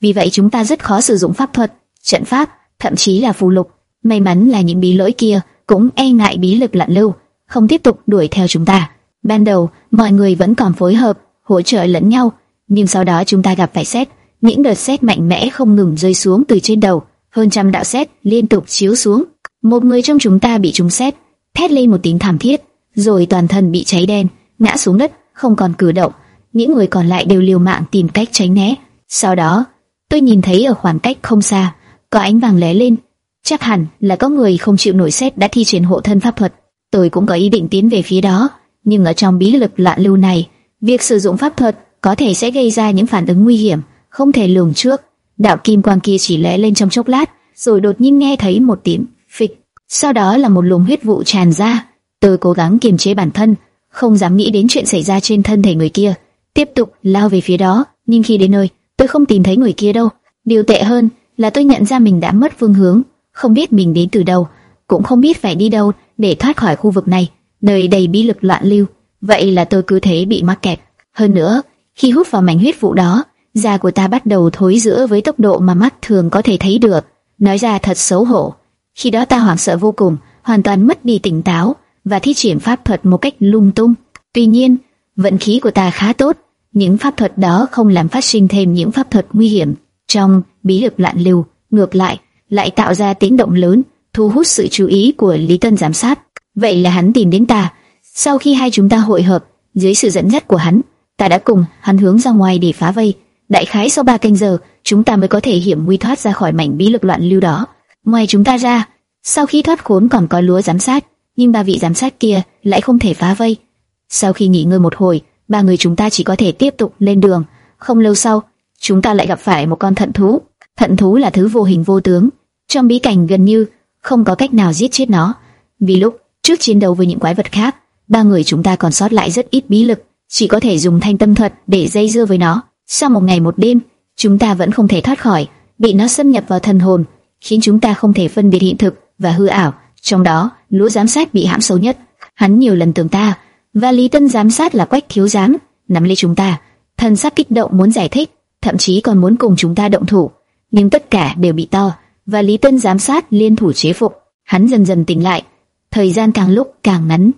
Vì vậy chúng ta rất khó sử dụng pháp thuật, trận pháp, thậm chí là phù lục. May mắn là những bí lỗi kia cũng e ngại bí lực lặn lưu, không tiếp tục đuổi theo chúng ta. Ban đầu, mọi người vẫn còn phối hợp, hỗ trợ lẫn nhau, nhưng sau đó chúng ta gặp phải xét, những đợt xét mạnh mẽ không ngừng rơi xuống từ trên đầu, hơn trăm đạo xét liên tục chiếu xuống. Một người trong chúng ta bị trúng xét, thét lên một tiếng thảm thiết, rồi toàn thân bị cháy đen, ngã xuống đất, không còn cử động. Những người còn lại đều liều mạng tìm cách tránh né. Sau đó, tôi nhìn thấy ở khoảng cách không xa, có ánh vàng lóe lên. Chắc hẳn là có người không chịu nổi xét đã thi triển hộ thân pháp thuật. Tôi cũng có ý định tiến về phía đó, nhưng ở trong bí lực loạn lưu này, việc sử dụng pháp thuật có thể sẽ gây ra những phản ứng nguy hiểm, không thể lường trước. Đạo kim quang kia chỉ lóe lên trong chốc lát, rồi đột nhiên nghe thấy một tiếng phịch, sau đó là một luồng huyết vụ tràn ra. Tôi cố gắng kiềm chế bản thân, không dám nghĩ đến chuyện xảy ra trên thân thể người kia, tiếp tục lao về phía đó. Nhưng khi đến nơi, tôi không tìm thấy người kia đâu. Điều tệ hơn là tôi nhận ra mình đã mất phương hướng, không biết mình đến từ đâu, cũng không biết phải đi đâu để thoát khỏi khu vực này, nơi đầy bí lực loạn lưu. Vậy là tôi cứ thế bị mắc kẹt. Hơn nữa, khi hút vào mảnh huyết vụ đó, da của ta bắt đầu thối rữa với tốc độ mà mắt thường có thể thấy được. Nói ra thật xấu hổ. Khi đó ta hoảng sợ vô cùng, hoàn toàn mất đi tỉnh táo và thi triển pháp thuật một cách lung tung. Tuy nhiên, vận khí của ta khá tốt, những pháp thuật đó không làm phát sinh thêm những pháp thuật nguy hiểm. Trong bí lực loạn lưu, ngược lại, lại tạo ra tiếng động lớn, thu hút sự chú ý của Lý Tân giám sát. Vậy là hắn tìm đến ta. Sau khi hai chúng ta hội hợp, dưới sự dẫn dắt của hắn, ta đã cùng hắn hướng ra ngoài để phá vây. Đại khái sau ba canh giờ, chúng ta mới có thể hiểm nguy thoát ra khỏi mảnh bí lực loạn lưu đó. Ngoài chúng ta ra, sau khi thoát khốn còn có lúa giám sát, nhưng ba vị giám sát kia lại không thể phá vây. Sau khi nghỉ ngơi một hồi, ba người chúng ta chỉ có thể tiếp tục lên đường. Không lâu sau, chúng ta lại gặp phải một con thận thú. Thận thú là thứ vô hình vô tướng, trong bí cảnh gần như không có cách nào giết chết nó. Vì lúc trước chiến đấu với những quái vật khác, ba người chúng ta còn sót lại rất ít bí lực, chỉ có thể dùng thanh tâm thuật để dây dưa với nó. Sau một ngày một đêm, chúng ta vẫn không thể thoát khỏi, bị nó xâm nhập vào thần hồn, khiến chúng ta không thể phân biệt hiện thực và hư ảo. Trong đó, lũ giám sát bị hãm sâu nhất. Hắn nhiều lần tưởng ta và Lý Tân giám sát là quách thiếu giám nắm lấy chúng ta, thần sắc kích động muốn giải thích, thậm chí còn muốn cùng chúng ta động thủ, nhưng tất cả đều bị to và Lý Tân giám sát liên thủ chế phục. Hắn dần dần tỉnh lại, thời gian càng lúc càng ngắn.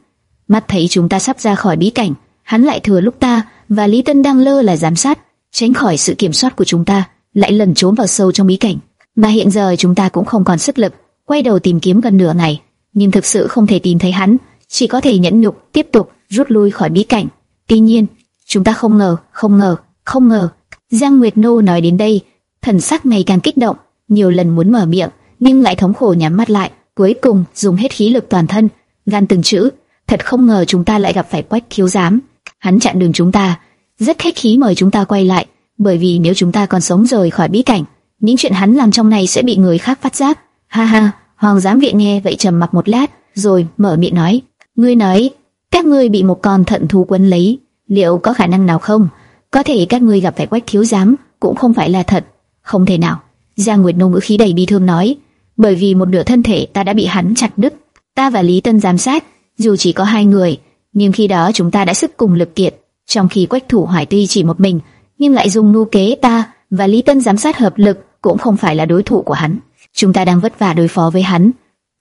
Mắt thấy chúng ta sắp ra khỏi bí cảnh, hắn lại thừa lúc ta và Lý Tân đang lơ là giám sát, tránh khỏi sự kiểm soát của chúng ta, lại lẩn trốn vào sâu trong bí cảnh. Mà hiện giờ chúng ta cũng không còn sức lực, quay đầu tìm kiếm gần nửa ngày, nhưng thực sự không thể tìm thấy hắn, chỉ có thể nhẫn nhục tiếp tục rút lui khỏi bí cảnh. Tuy nhiên, chúng ta không ngờ, không ngờ, không ngờ. Giang Nguyệt Nô nói đến đây, thần sắc ngày càng kích động, nhiều lần muốn mở miệng, nhưng lại thống khổ nhắm mắt lại, cuối cùng dùng hết khí lực toàn thân, gan từng chữ. Thật không ngờ chúng ta lại gặp phải Quách khiếu Giám. Hắn chặn đường chúng ta, rất khách khí mời chúng ta quay lại, bởi vì nếu chúng ta còn sống rời khỏi bí cảnh, những chuyện hắn làm trong này sẽ bị người khác phát giác. Ha ha, Hoàng giám viện nghe vậy trầm mặc một lát, rồi mở miệng nói: "Ngươi nói, các ngươi bị một con thận thú quấn lấy, liệu có khả năng nào không? Có thể các ngươi gặp phải quách thiếu giám, cũng không phải là thật, không thể nào." Giang Nguyệt Nô ngữ khí đầy bi thương nói: "Bởi vì một nửa thân thể ta đã bị hắn chặt đứt, ta và Lý Tân giám sát, dù chỉ có hai người, nhưng khi đó chúng ta đã sức cùng lực kiệt, trong khi Quách Thủ Hoài tuy chỉ một mình, nhưng lại dùng nu kế ta và Lý Tân giám sát hợp lực, cũng không phải là đối thủ của hắn. Chúng ta đang vất vả đối phó với hắn,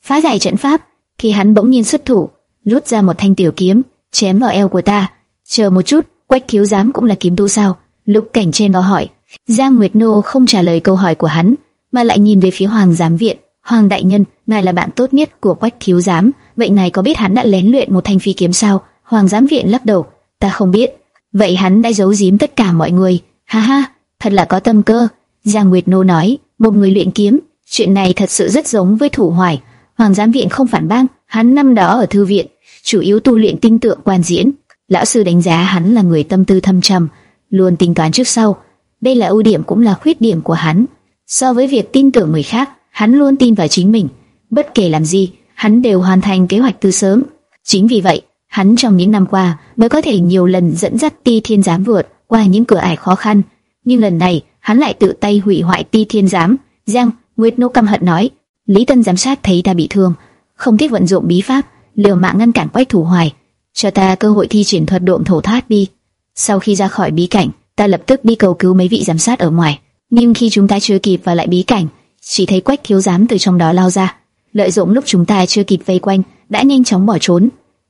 phá giải trận pháp, khi hắn bỗng nhiên xuất thủ, rút ra một thanh tiểu kiếm, chém vào eo của ta. Chờ một chút, Quách Thiếu giám cũng là kiếm tu sao? Lục Cảnh trên đó hỏi. Giang Nguyệt Nô không trả lời câu hỏi của hắn, mà lại nhìn về phía Hoàng giám viện. Hoàng đại nhân, ngài là bạn tốt nhất của Quách Thiếu giám, vậy ngài có biết hắn đã lén luyện một thanh phi kiếm sao? Hoàng giám viện lắc đầu, ta không biết. Vậy hắn đã giấu giếm tất cả mọi người. Ha ha, thật là có tâm cơ. Giang Nguyệt Nô nói, một người luyện kiếm, chuyện này thật sự rất giống với thủ hoài. Hoàng giám viện không phản bác, hắn năm đó ở thư viện, chủ yếu tu luyện tinh tượng quan diễn. Lão sư đánh giá hắn là người tâm tư thâm trầm, luôn tính toán trước sau. Đây là ưu điểm cũng là khuyết điểm của hắn. So với việc tin tưởng người khác, hắn luôn tin vào chính mình. Bất kể làm gì, hắn đều hoàn thành kế hoạch từ sớm. Chính vì vậy, hắn trong những năm qua mới có thể nhiều lần dẫn dắt Ti Thiên Giám vượt qua những cửa ải khó khăn. Nhưng lần này, hắn lại tự tay hủy hoại Ti Thiên Giám. Giang, Nguyệt Nô căm hận nói, Lý Tân giám sát thấy ta bị thương, không tiếc vận dụng bí pháp, liều mạng ngăn cản Quách Thủ Hoài, cho ta cơ hội thi triển thuật độn thổ thoát đi. Sau khi ra khỏi bí cảnh, ta lập tức đi cầu cứu mấy vị giám sát ở ngoài. Nhưng khi chúng ta chưa kịp vào lại bí cảnh, chỉ thấy Quách thiếu giám từ trong đó lao ra, lợi dụng lúc chúng ta chưa kịp vây quanh, đã nhanh chóng bỏ trốn.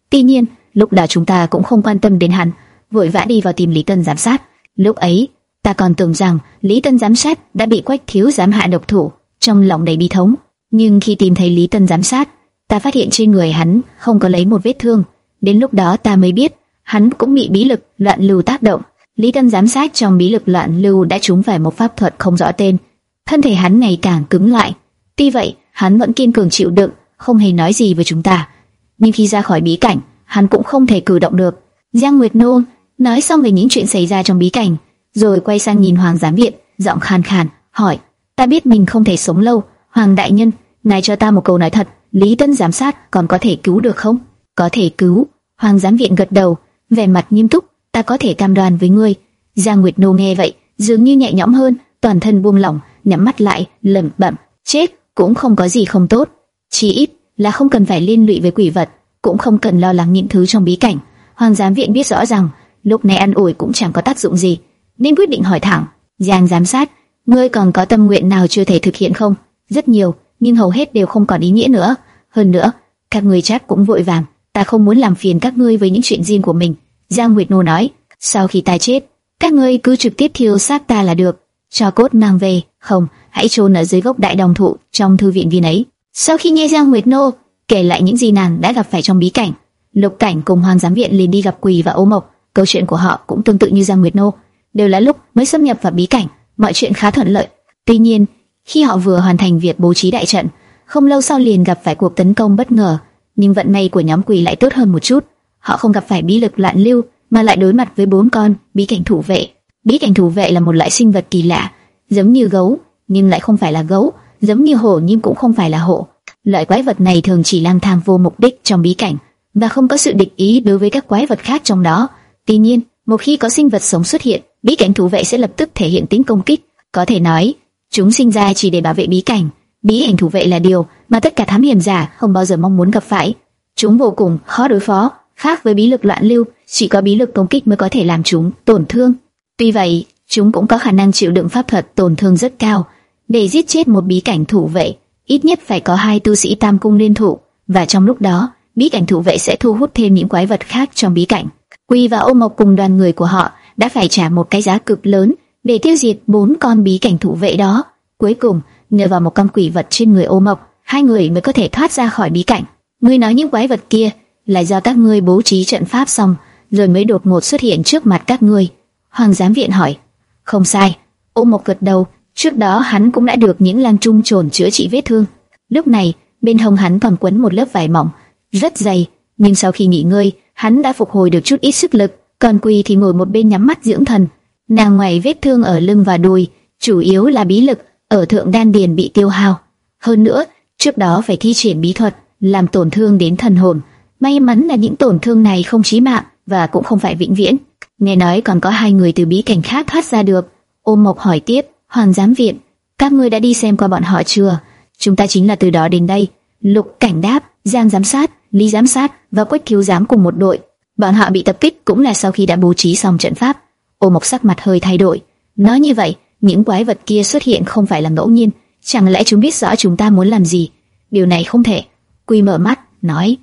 Tuy nhiên, lúc đó chúng ta cũng không quan tâm đến hắn, vội vã đi vào tìm Lý Tân giám sát. Lúc ấy, ta còn tưởng rằng Lý Tân giám sát đã bị Quách thiếu giám hạ độc thủ, trong lòng đầy bi thống. Nhưng khi tìm thấy Lý Tân giám sát, ta phát hiện trên người hắn không có lấy một vết thương. Đến lúc đó ta mới biết, hắn cũng bị bí lực loạn lưu tác động. Lý Tân giám sát trong bí lực loạn lưu đã trúng phải một pháp thuật không rõ tên. Thân thể hắn ngày càng cứng lại. Tuy vậy, hắn vẫn kiên cường chịu đựng, không hề nói gì với chúng ta. Nhưng khi ra khỏi bí cảnh, hắn cũng không thể cử động được. Giang Nguyệt Nô nói xong về những chuyện xảy ra trong bí cảnh, rồi quay sang nhìn Hoàng giám viện, giọng khàn khàn hỏi: "Ta biết mình không thể sống lâu, Hoàng đại nhân, ngài cho ta một câu nói thật, Lý Tân giám sát còn có thể cứu được không?" "Có thể cứu." Hoàng giám viện gật đầu, vẻ mặt nghiêm túc, "Ta có thể cam đoan với ngươi." Giang Nguyệt Nô nghe vậy, dường như nhẹ nhõm hơn, toàn thân buông lỏng, nhắm mắt lại, lẩm bẩm, "Chết, cũng không có gì không tốt, chỉ ít là không cần phải liên lụy với quỷ vật, cũng không cần lo lắng những thứ trong bí cảnh." Hoàng giám viện biết rõ rằng, lúc này ăn ủi cũng chẳng có tác dụng gì, nên quyết định hỏi thẳng, "Giang giám sát, ngươi còn có tâm nguyện nào chưa thể thực hiện không?" "Rất nhiều, nhưng hầu hết đều không còn ý nghĩa nữa. Hơn nữa, các người chắc cũng vội vàng, ta không muốn làm phiền các ngươi với những chuyện riêng của mình." Giang Nguyệt Nô nói, "Sau khi ta chết, các ngươi cứ trực tiếp thiêu xác ta là được, cho cốt mang về, không, hãy chôn ở dưới gốc đại đồng thụ trong thư viện viên ấy." Sau khi nghe Giang Nguyệt Nô kể lại những gì nàng đã gặp phải trong bí cảnh, Lục Cảnh cùng Hoàng giám viện liền đi gặp Quỳ và Ô Mộc. Câu chuyện của họ cũng tương tự như Giang Nguyệt Nô, đều là lúc mới xâm nhập vào bí cảnh, mọi chuyện khá thuận lợi. Tuy nhiên, khi họ vừa hoàn thành việc bố trí đại trận, không lâu sau liền gặp phải cuộc tấn công bất ngờ. Nhưng vận may của nhóm quỷ lại tốt hơn một chút, họ không gặp phải bí lực loạn lưu, mà lại đối mặt với bốn con bí cảnh thủ vệ. Bí cảnh thủ vệ là một loại sinh vật kỳ lạ, giống như gấu, nhưng lại không phải là gấu, giống như hổ nhưng cũng không phải là hổ. Loại quái vật này thường chỉ lang thang vô mục đích trong bí cảnh và không có sự địch ý đối với các quái vật khác trong đó. Tuy nhiên, một khi có sinh vật sống xuất hiện, bí cảnh thủ vệ sẽ lập tức thể hiện tính công kích. Có thể nói, chúng sinh ra chỉ để bảo vệ bí cảnh. Bí cảnh thủ vệ là điều mà tất cả thám hiểm giả không bao giờ mong muốn gặp phải. Chúng vô cùng khó đối phó, khác với bí lực loạn lưu, chỉ có bí lực công kích mới có thể làm chúng tổn thương. Tuy vậy, chúng cũng có khả năng chịu đựng pháp thuật tổn thương rất cao. Để giết chết một bí cảnh thủ vệ, ít nhất phải có hai tu sĩ tam cung liên thủ, và trong lúc đó, bí cảnh thủ vệ sẽ thu hút thêm những quái vật khác trong bí cảnh. Quy và Ô Mộc cùng đoàn người của họ đã phải trả một cái giá cực lớn để tiêu diệt bốn con bí cảnh thủ vệ đó. Cuối cùng, nhờ vào một con quỷ vật trên người Ô Mộc, hai người mới có thể thoát ra khỏi bí cảnh. Ngươi nói những quái vật kia là do các ngươi bố trí trận pháp xong, rồi mới đột ngột xuất hiện trước mặt các ngươi. Hoàng giám viện hỏi. Không sai. Ô Mộc gật đầu. Trước đó hắn cũng đã được những lang trung trồn chữa trị vết thương. Lúc này, bên hông hắn còn quấn một lớp vải mỏng, rất dày, nhưng sau khi nghỉ ngơi, hắn đã phục hồi được chút ít sức lực. Còn Quỳ thì ngồi một bên nhắm mắt dưỡng thần. Nàng ngoài vết thương ở lưng và đùi, chủ yếu là bí lực ở thượng đan điền bị tiêu hao. Hơn nữa, trước đó phải thi triển bí thuật làm tổn thương đến thần hồn. May mắn là những tổn thương này không chí mạng và cũng không phải vĩnh viễn. Nghe nói còn có hai người từ bí cảnh khác thoát ra được. Ôm Mộc hỏi tiếp, Hoàng giám viện, các ngươi đã đi xem qua bọn họ chưa? Chúng ta chính là từ đó đến đây. Lục cảnh đáp, Giang giám sát, Lý giám sát và Quách cứu giám cùng một đội. Bọn họ bị tập kích cũng là sau khi đã bố trí xong trận pháp. Ô Mộc sắc mặt hơi thay đổi. Nói như vậy, những quái vật kia xuất hiện không phải là ngẫu nhiên, chẳng lẽ chúng biết rõ chúng ta muốn làm gì? Điều này không thể. Quy mở mắt, nói.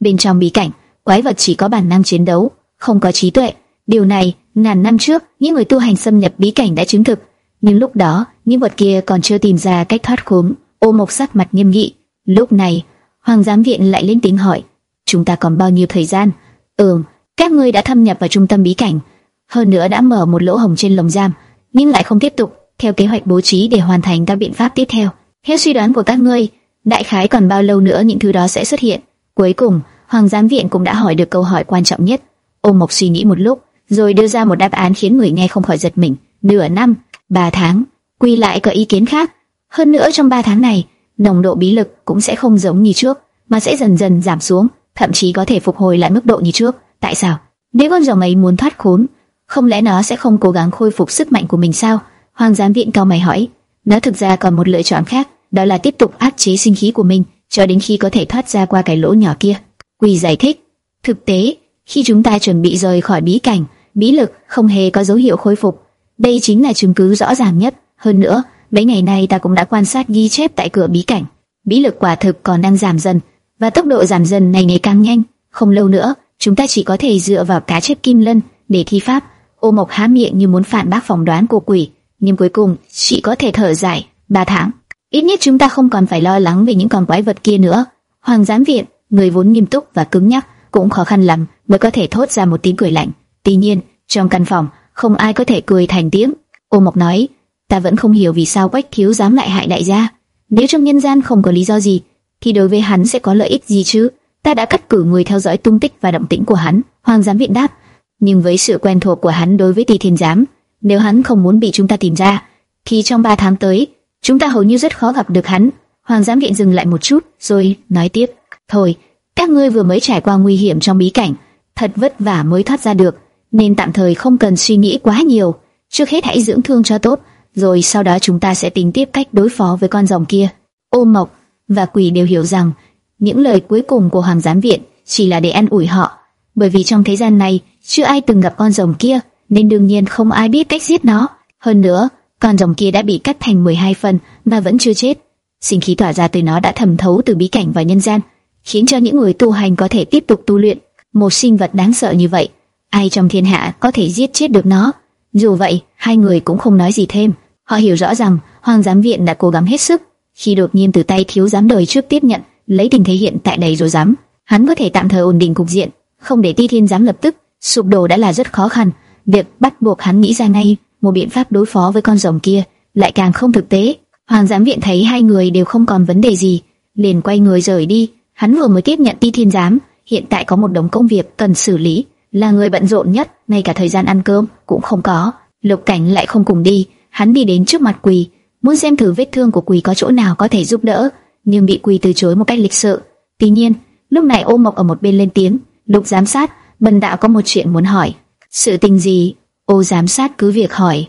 Bên trong bí cảnh, quái vật chỉ có bản năng chiến đấu, không có trí tuệ. Điều này, ngàn năm trước, những người tu hành xâm nhập bí cảnh đã chứng thực. Nhưng lúc đó, những vật kia còn chưa tìm ra cách thoát khốn. Ô Mộc sắc mặt nghiêm nghị. Lúc này, Hoàng giám viện lại lên tiếng hỏi, chúng ta còn bao nhiêu thời gian? Ừm, các ngươi đã thâm nhập vào trung tâm bí cảnh, hơn nữa đã mở một lỗ hổng trên lồng giam, nhưng lại không tiếp tục theo kế hoạch bố trí để hoàn thành các biện pháp tiếp theo. Theo suy đoán của các ngươi, đại khái còn bao lâu nữa những thứ đó sẽ xuất hiện? Cuối cùng, Hoàng giám viện cũng đã hỏi được câu hỏi quan trọng nhất. Ôm Mộc suy nghĩ một lúc, rồi đưa ra một đáp án khiến người nghe không khỏi giật mình. Nửa năm, ba tháng. Quy lại có ý kiến khác. Hơn nữa trong ba tháng này, nồng độ bí lực cũng sẽ không giống như trước, mà sẽ dần dần giảm xuống, thậm chí có thể phục hồi lại mức độ như trước. Tại sao? Nếu con rồng ấy muốn thoát khốn, không lẽ nó sẽ không cố gắng khôi phục sức mạnh của mình sao? Hoàng giám viện cao mày hỏi. Nó thực ra còn một lựa chọn khác, đó là tiếp tục áp chế sinh khí của mình cho đến khi có thể thoát ra qua cái lỗ nhỏ kia. Quỳ giải thích. Thực tế, khi chúng ta chuẩn bị rời khỏi bí cảnh, bí lực không hề có dấu hiệu khôi phục, Đây chính là chứng cứ rõ ràng nhất. Hơn nữa, mấy ngày nay ta cũng đã quan sát ghi chép tại cửa bí cảnh. Bí lực quả thực còn đang giảm dần, và tốc độ giảm dần này ngày càng nhanh. Không lâu nữa, chúng ta chỉ có thể dựa vào cá chép kim lân để thi pháp. Ô Mộc há miệng như muốn phản bác phỏng đoán của quỷ, nhưng cuối cùng chỉ có thể thở dài. Ba tháng, ít nhất chúng ta không còn phải lo lắng về những con quái vật kia nữa. Hoàng giám viện, người vốn nghiêm túc và cứng nhắc, cũng khó khăn lắm mới có thể thốt ra một tiếng cười lạnh. Tuy nhiên, trong căn phòng, không ai có thể cười thành tiếng. Ô Mộc nói, ta vẫn không hiểu vì sao Quách Thiếu dám lại hại đại gia. Nếu trong nhân gian không có lý do gì, thì đối với hắn sẽ có lợi ích gì chứ? Ta đã cắt cử người theo dõi tung tích và động tĩnh của hắn. Hoàng giám viện đáp, nhưng với sự quen thuộc của hắn đối với Tỳ Thiên giám, nếu hắn không muốn bị chúng ta tìm ra, thì trong 3 tháng tới, chúng ta hầu như rất khó gặp được hắn. Hoàng giám viện dừng lại một chút, rồi nói tiếp, thôi, các ngươi vừa mới trải qua nguy hiểm trong bí cảnh, thật vất vả mới thoát ra được, nên tạm thời không cần suy nghĩ quá nhiều. Trước hết hãy dưỡng thương cho tốt, rồi sau đó chúng ta sẽ tính tiếp cách đối phó với con rồng kia. Ô Mộc và Quỷ đều hiểu rằng những lời cuối cùng của Hoàng giám viện chỉ là để an ủi họ, bởi vì trong thế gian này chưa ai từng gặp con rồng kia, nên đương nhiên không ai biết cách giết nó. Hơn nữa, con rồng kia đã bị cắt thành 12 phần mà vẫn chưa chết. Sinh khí tỏa ra từ nó đã thẩm thấu từ bí cảnh vào nhân gian, khiến cho những người tu hành có thể tiếp tục tu luyện. Một sinh vật đáng sợ như vậy, ai trong thiên hạ có thể giết chết được nó? Dù vậy, hai người cũng không nói gì thêm. Họ hiểu rõ rằng Hoàng giám viện đã cố gắng hết sức, khi đột nhiên từ tay thiếu giám đời trước tiếp nhận, lấy tình thế hiện tại đầy rồi dám, hắn có thể tạm thời ổn định cục diện, không để Ti Thiên giám lập tức sụp đổ đã là rất khó khăn. Việc bắt buộc hắn nghĩ ra ngay một biện pháp đối phó với con rồng kia lại càng không thực tế. Hoàng giám viện thấy hai người đều không còn vấn đề gì, liền quay người rời đi. Hắn vừa mới tiếp nhận Ti Thiên giám, hiện tại có một đống công việc cần xử lý, là người bận rộn nhất, ngay cả thời gian ăn cơm cũng không có. Lục Cảnh lại không cùng đi, hắn đi đến trước mặt Quỳ, muốn xem thử vết thương của Quỳ có chỗ nào có thể giúp đỡ, nhưng bị Quỳ từ chối một cách lịch sự. Tuy nhiên, lúc này Ô Mộc ở một bên lên tiếng, "Lục giám sát, Bần đạo có một chuyện muốn hỏi." "Sự tình gì?" Ô giám sát cứ việc hỏi.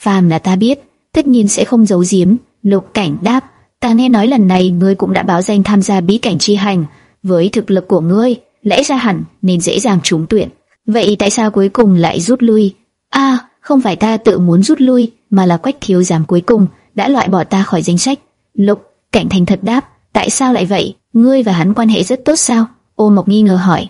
"Phàm là ta biết, tất nhiên sẽ không giấu giếm." Lục Cảnh đáp, "Ta nghe nói lần này ngươi cũng đã báo danh tham gia bí cảnh chi hành, với thực lực của ngươi, lẽ ra hẳn nên dễ dàng trúng tuyển. Vậy tại sao cuối cùng lại rút lui?" "A, không phải ta tự muốn rút lui, mà là Quách thiếu giám cuối cùng đã loại bỏ ta khỏi danh sách." Lục Cảnh thành thật đáp, "Tại sao lại vậy? Ngươi và hắn quan hệ rất tốt sao?" Ô Mộc nghi ngờ hỏi.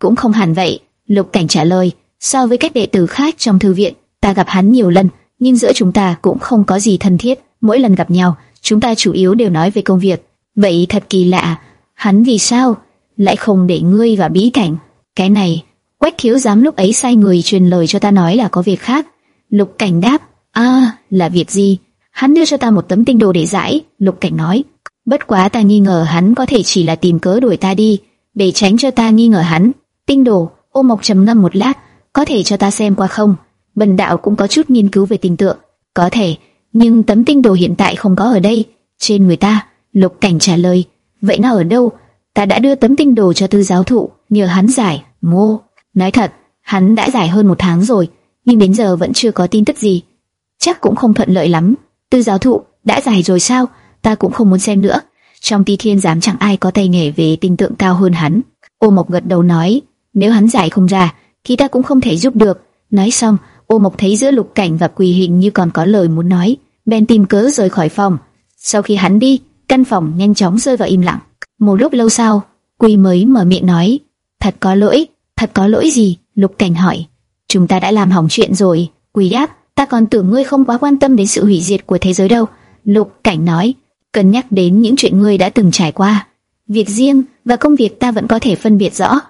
Cũng không hẳn vậy." Lục Cảnh trả lời, "So với các đệ tử khác trong thư viện, ta gặp hắn nhiều lần, nhưng giữa chúng ta cũng không có gì thân thiết. Mỗi lần gặp nhau, chúng ta chủ yếu đều nói về công việc. Vậy thật kỳ lạ, hắn vì sao lại không để ngươi vào bí cảnh? Cái này, Quách thiếu giám lúc ấy sai người truyền lời cho ta nói là có việc khác. Lục Cảnh đáp, a là việc gì? Hắn đưa cho ta một tấm tinh đồ để giải. Lục Cảnh nói, bất quá ta nghi ngờ hắn có thể chỉ là tìm cớ đuổi ta đi, để tránh cho ta nghi ngờ hắn. Tinh đồ, ô mộc trầm ngâm một lát, có thể cho ta xem qua không? Bần đạo cũng có chút nghiên cứu về tình tượng, có thể, nhưng tấm tinh đồ hiện tại không có ở đây, trên người ta. Lục Cảnh trả lời, vậy nó ở đâu? Ta đã đưa tấm tinh đồ cho tư giáo thụ, nhờ hắn giải. Ngô, nói thật, hắn đã giải hơn một tháng rồi, nhưng đến giờ vẫn chưa có tin tức gì. Chắc cũng không thuận lợi lắm. Tư giáo thụ đã giải rồi sao? Ta cũng không muốn xem nữa. Trong Ti Thiên giám chẳng ai có tay nghề về tinh tượng cao hơn hắn. Ô Mộc gật đầu nói, nếu hắn giải không ra, thì ta cũng không thể giúp được. Nói xong, Ô Mộc thấy giữa Lục Cảnh và Quỳ Hình như còn có lời muốn nói, bèn tìm cớ rời khỏi phòng. Sau khi hắn đi, căn phòng nhanh chóng rơi vào im lặng. Một lúc lâu sau, Quỳ mới mở miệng nói, thật có lỗi, thật có lỗi gì? Lục Cảnh hỏi. Chúng ta đã làm hỏng chuyện rồi. Quỳ đáp, ta còn tưởng ngươi không quá quan tâm đến sự hủy diệt của thế giới đâu. Lục Cảnh nói, cân nhắc đến những chuyện ngươi đã từng trải qua. Việc riêng và công việc ta vẫn có thể phân biệt rõ.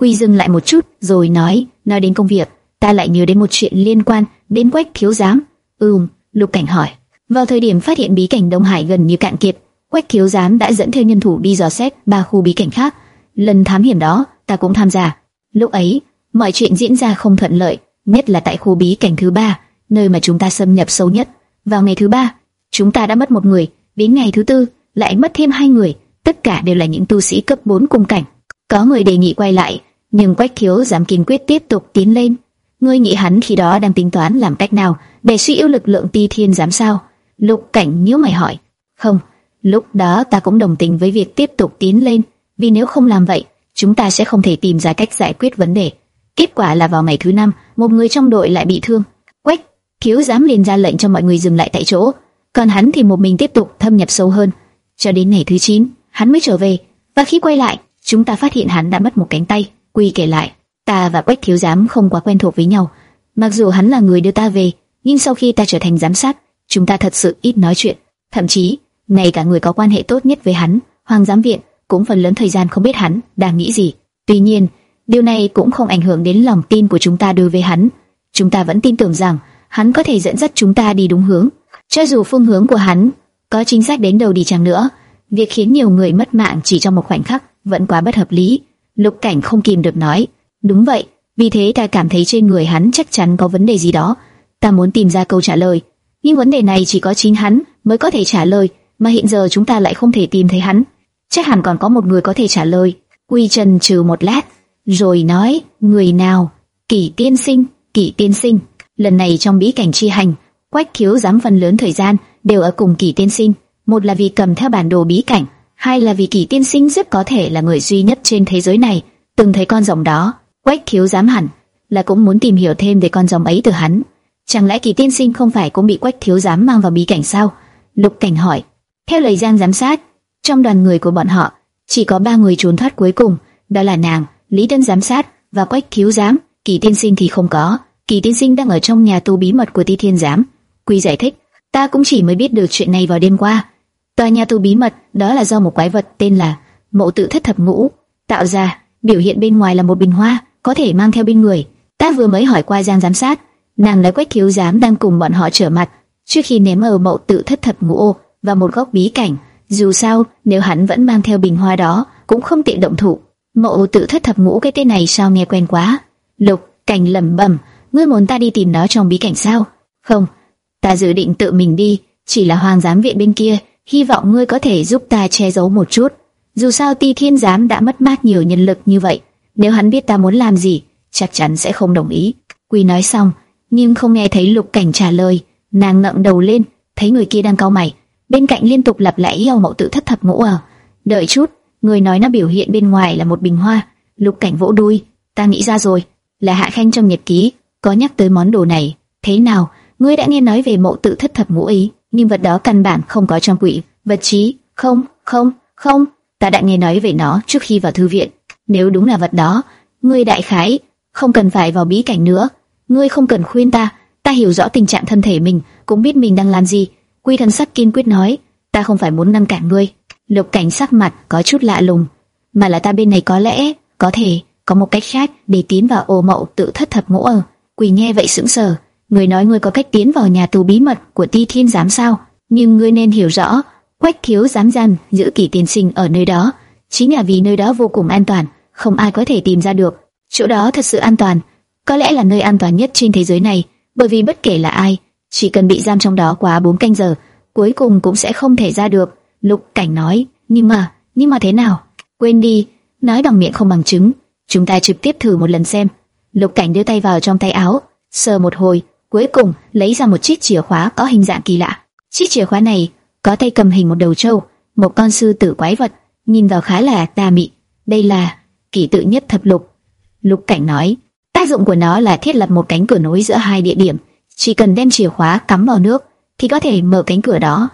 Quy dừng lại một chút rồi nói, nói đến công việc, ta lại nhớ đến một chuyện liên quan đến Quách thiếu giám. Ừm, Lục Cảnh hỏi. Vào thời điểm phát hiện bí cảnh Đông Hải gần như cạn kiệt, Quách thiếu giám đã dẫn theo nhân thủ đi dò xét ba khu bí cảnh khác. Lần thám hiểm đó, ta cũng tham gia. Lúc ấy, mọi chuyện diễn ra không thuận lợi, nhất là tại khu bí cảnh thứ ba, nơi mà chúng ta xâm nhập sâu nhất. Vào ngày thứ ba, chúng ta đã mất một người, đến ngày thứ tư lại mất thêm hai người, tất cả đều là những tu sĩ cấp 4 cùng cảnh. Có người đề nghị quay lại, nhưng Quách Thiếu dám kiên quyết tiếp tục tiến lên. Ngươi nghĩ hắn khi đó đang tính toán làm cách nào để suy yếu lực lượng Ti Thiên giám sao? Lục Cảnh nhíu mày hỏi. Không, lúc đó ta cũng đồng tình với việc tiếp tục tiến lên, vì nếu không làm vậy, chúng ta sẽ không thể tìm ra cách giải quyết vấn đề. Kết quả là vào ngày thứ năm, một người trong đội lại bị thương. Quách Thiếu giám liền ra lệnh cho mọi người dừng lại tại chỗ, còn hắn thì một mình tiếp tục thâm nhập sâu hơn. Cho đến ngày thứ 9, hắn mới trở về, và khi quay lại, chúng ta phát hiện hắn đã mất một cánh tay. Quy kể lại, ta và Quách thiếu giám không quá quen thuộc với nhau, mặc dù hắn là người đưa ta về, nhưng sau khi ta trở thành giám sát, chúng ta thật sự ít nói chuyện, thậm chí ngay cả người có quan hệ tốt nhất với hắn, Hoàng giám viện cũng phần lớn thời gian không biết hắn đang nghĩ gì. Tuy nhiên, điều này cũng không ảnh hưởng đến lòng tin của chúng ta đối với hắn. Chúng ta vẫn tin tưởng rằng hắn có thể dẫn dắt chúng ta đi đúng hướng, cho dù phương hướng của hắn có chính xác đến đâu đi chăng nữa. Việc khiến nhiều người mất mạng chỉ trong một khoảnh khắc vẫn quá bất hợp lý. Lục Cảnh không kìm được nói, đúng vậy, vì thế ta cảm thấy trên người hắn chắc chắn có vấn đề gì đó. Ta muốn tìm ra câu trả lời, nhưng vấn đề này chỉ có chính hắn mới có thể trả lời, mà hiện giờ chúng ta lại không thể tìm thấy hắn. Chắc hẳn còn có một người có thể trả lời. Quy Trần trừ một lát, rồi nói, người nào? Kỷ tiên sinh, kỷ tiên sinh. Lần này trong bí cảnh chi hành, Quách Thiếu dám phần lớn thời gian đều ở cùng kỷ tiên sinh. Một là vì cầm theo bản đồ bí cảnh, hai là vì kỳ tiên sinh rất có thể là người duy nhất trên thế giới này từng thấy con rồng đó. Quách Thiếu dám hẳn là cũng muốn tìm hiểu thêm về con rồng ấy từ hắn. Chẳng lẽ kỳ tiên sinh không phải cũng bị Quách Thiếu dám mang vào bí cảnh sao? Lục Cảnh hỏi. Theo lời Giang giám sát, trong đoàn người của bọn họ chỉ có ba người trốn thoát cuối cùng, đó là nàng, Lý Tân giám sát và Quách Thiếu giám. Kỳ tiên sinh thì không có. Kỳ tiên sinh đang ở trong nhà tù bí mật của Ti Thiên giám. Quy giải thích, ta cũng chỉ mới biết được chuyện này vào đêm qua. Tòa nhà tù bí mật đó là do một quái vật tên là Mộ Tự Thất Thập Ngũ tạo ra, biểu hiện bên ngoài là một bình hoa, có thể mang theo bên người. Ta vừa mới hỏi qua Giang giám sát, nàng nói Quách Thiếu giám đang cùng bọn họ trở mặt trước khi ném ở Mộ Tự Thất Thập Ngũ và một góc bí cảnh. Dù sao, nếu hắn vẫn mang theo bình hoa đó, cũng không tiện động thủ. Mộ Tự Thất Thập Ngũ cái tên này sao nghe quen quá. Lục Cảnh lẩm bẩm, ngươi muốn ta đi tìm nó trong bí cảnh sao? Không, ta dự định tự mình đi, chỉ là hoàng giám viện bên kia, hy vọng ngươi có thể giúp ta che giấu một chút. Dù sao Ti Thiên giám đã mất mát nhiều nhân lực như vậy, nếu hắn biết ta muốn làm gì, chắc chắn sẽ không đồng ý. Quy nói xong, nhưng không nghe thấy Lục Cảnh trả lời, nàng ngẩng đầu lên, thấy người kia đang cau mày, bên cạnh liên tục lặp lại yêu mẫu tự thất thập ngũ à. Đợi chút, người nói nó biểu hiện bên ngoài là một bình hoa. Lục Cảnh vỗ đuôi, ta nghĩ ra rồi, là Hạ Khanh trong nhật ký có nhắc tới món đồ này. Thế nào, ngươi đã nghe nói về mộ tự thất thập ngũ ý, nhưng vật đó căn bản không có trong quỷ vật trí. Không, không, không, ta đã nghe nói về nó trước khi vào thư viện. Nếu đúng là vật đó, ngươi đại khái không cần phải vào bí cảnh nữa. Ngươi không cần khuyên ta, ta hiểu rõ tình trạng thân thể mình, cũng biết mình đang làm gì. Quy thần sắc kiên quyết nói, ta không phải muốn ngăn cản ngươi. Lục cảnh sắc mặt có chút lạ lùng, mà là ta bên này có lẽ có thể có một cách khác để tiến vào ồ mậu tự thất thập ngũ ở. Quỳ nghe vậy sững sờ, người nói ngươi có cách tiến vào nhà tù bí mật của Ti Thiên giám sao? Nhưng ngươi nên hiểu rõ, Quách thiếu giám giam giữ kỳ tiền sinh ở nơi đó, chính là vì nơi đó vô cùng an toàn, không ai có thể tìm ra được. Chỗ đó thật sự an toàn, có lẽ là nơi an toàn nhất trên thế giới này, bởi vì bất kể là ai, chỉ cần bị giam trong đó quá 4 canh giờ, cuối cùng cũng sẽ không thể ra được. Lục Cảnh nói, nhưng mà, nhưng mà thế nào? Quên đi, nói bằng miệng không bằng chứng, chúng ta trực tiếp thử một lần xem. Lục Cảnh đưa tay vào trong tay áo, sờ một hồi, cuối cùng lấy ra một chiếc chìa khóa có hình dạng kỳ lạ. Chiếc chìa khóa này có tay cầm hình một đầu trâu, một con sư tử quái vật, nhìn vào khá là tà mị. Đây là kỳ tự nhất thập lục. Lục Cảnh nói, tác dụng của nó là thiết lập một cánh cửa nối giữa hai địa điểm, chỉ cần đem chìa khóa cắm vào nước thì có thể mở cánh cửa đó.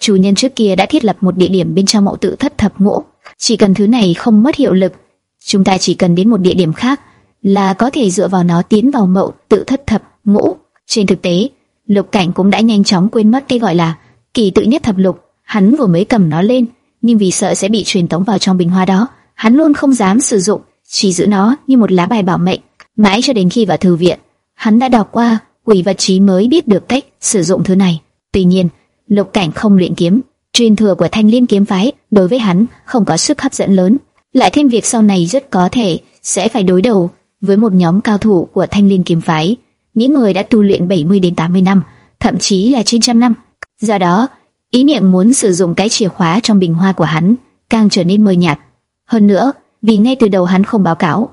Chủ nhân trước kia đã thiết lập một địa điểm bên trong mộ tự thất thập ngũ, chỉ cần thứ này không mất hiệu lực, chúng ta chỉ cần đến một địa điểm khác là có thể dựa vào nó tiến vào mộ tự thất thập ngũ. Trên thực tế, Lục Cảnh cũng đã nhanh chóng quên mất cái gọi là kỳ tự nhất thập lục, hắn vừa mới cầm nó lên, nhưng vì sợ sẽ bị truyền tống vào trong bình hoa đó, hắn luôn không dám sử dụng, chỉ giữ nó như một lá bài bảo mệnh. Mãi cho đến khi vào thư viện, hắn đã đọc qua quỷ vật trí mới biết được cách sử dụng thứ này. Tuy nhiên, Lục Cảnh không luyện kiếm, truyền thừa của Thanh Liên kiếm phái đối với hắn không có sức hấp dẫn lớn, lại thêm việc sau này rất có thể sẽ phải đối đầu với một nhóm cao thủ của Thanh Liên kiếm phái, những người đã tu luyện 70 đến 80 năm, thậm chí là trên trăm năm. Do đó, ý niệm muốn sử dụng cái chìa khóa trong bình hoa của hắn càng trở nên mờ nhạt. Hơn nữa, vì ngay từ đầu hắn không báo cáo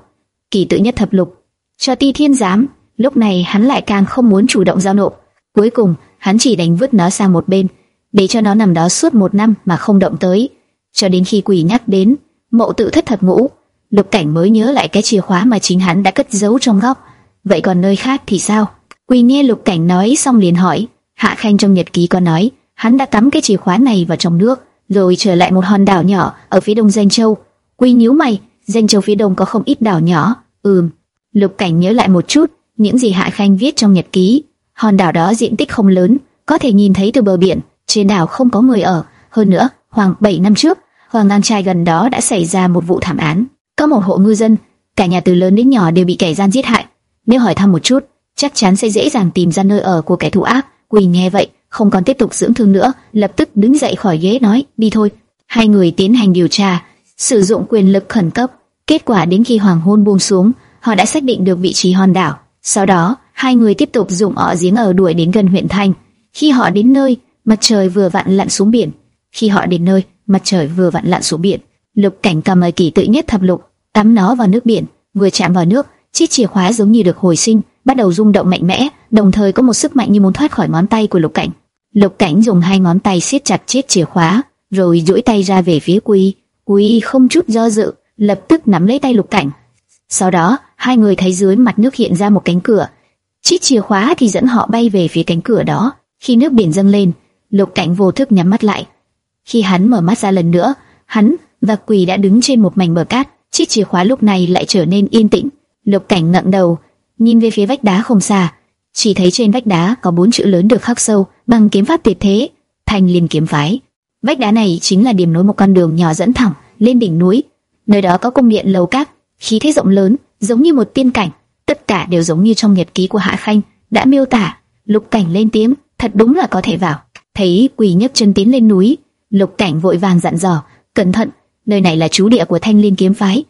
kỳ tự nhất thập lục cho Ti Thiên giám, lúc này hắn lại càng không muốn chủ động giao nộp. Cuối cùng, hắn chỉ đánh vứt nó sang một bên, để cho nó nằm đó suốt một năm mà không động tới, cho đến khi quỷ nhắc đến mộ tự thất thập ngũ, lục cảnh mới nhớ lại cái chìa khóa mà chính hắn đã cất giấu trong góc. Vậy còn nơi khác thì sao? Quỳ nghe Lục Cảnh nói xong liền hỏi, Hạ Khanh trong nhật ký có nói, hắn đã cắm cái chìa khóa này vào trong nước, rồi trở lại một hòn đảo nhỏ ở phía đông Danh Châu. Quỳ nhíu mày, Danh Châu phía đông có không ít đảo nhỏ. Ừm. Lục Cảnh nhớ lại một chút, những gì Hạ Khanh viết trong nhật ký. Hòn đảo đó diện tích không lớn, có thể nhìn thấy từ bờ biển. Trên đảo không có người ở. Hơn nữa, khoảng 7 năm trước, Hoàng An trai gần đó đã xảy ra một vụ thảm án. Có một hộ ngư dân, cả nhà từ lớn đến nhỏ đều bị kẻ gian giết hại. Nếu hỏi thăm một chút, chắc chắn sẽ dễ dàng tìm ra nơi ở của kẻ thù ác. Quỳ nghe vậy, không còn tiếp tục dưỡng thương nữa, lập tức đứng dậy khỏi ghế nói, đi thôi. Hai người tiến hành điều tra, sử dụng quyền lực khẩn cấp. Kết quả đến khi hoàng hôn buông xuống, họ đã xác định được vị trí hòn đảo. Sau đó, hai người tiếp tục dùng ọ giếng ở đuổi đến gần huyện thành. Khi họ đến nơi, mặt trời vừa vặn lặn xuống biển. Khi họ đến nơi, mặt trời vừa vặn lặn xuống biển. Lục Cảnh cầm ở kỳ tự nhất thập lục, tắm nó vào nước biển, vừa chạm vào nước, chiếc chìa khóa giống như được hồi sinh, bắt đầu rung động mạnh mẽ, đồng thời có một sức mạnh như muốn thoát khỏi ngón tay của Lục Cảnh. Lục Cảnh dùng hai ngón tay siết chặt chiếc chìa khóa, rồi duỗi tay ra về phía Quy. Quy không chút do dự, lập tức nắm lấy tay Lục Cảnh. Sau đó, hai người thấy dưới mặt nước hiện ra một cánh cửa. Chiếc chìa khóa thì dẫn họ bay về phía cánh cửa đó. Khi nước biển dâng lên, Lục Cảnh vô thức nhắm mắt lại. Khi hắn mở mắt ra lần nữa, hắn và Quỳ đã đứng trên một mảnh bờ cát. Chiếc chìa khóa lúc này lại trở nên yên tĩnh. Lục Cảnh ngẩng đầu, nhìn về phía vách đá không xa, chỉ thấy trên vách đá có bốn chữ lớn được khắc sâu bằng kiếm pháp tuyệt thế, Thanh Liên kiếm phái. Vách đá này chính là điểm nối một con đường nhỏ dẫn thẳng lên đỉnh núi. Nơi đó có cung điện lầu các, khí thế rộng lớn, giống như một tiên cảnh. Tất cả đều giống như trong nhật ký của Hạ Khanh đã miêu tả. Lục Cảnh lên tiếng, thật đúng là có thể vào. Thấy Quỳ nhấc chân tiến lên núi, Lục Cảnh vội vàng dặn dò, cẩn thận, nơi này là trú địa của Thanh Liên kiếm phái.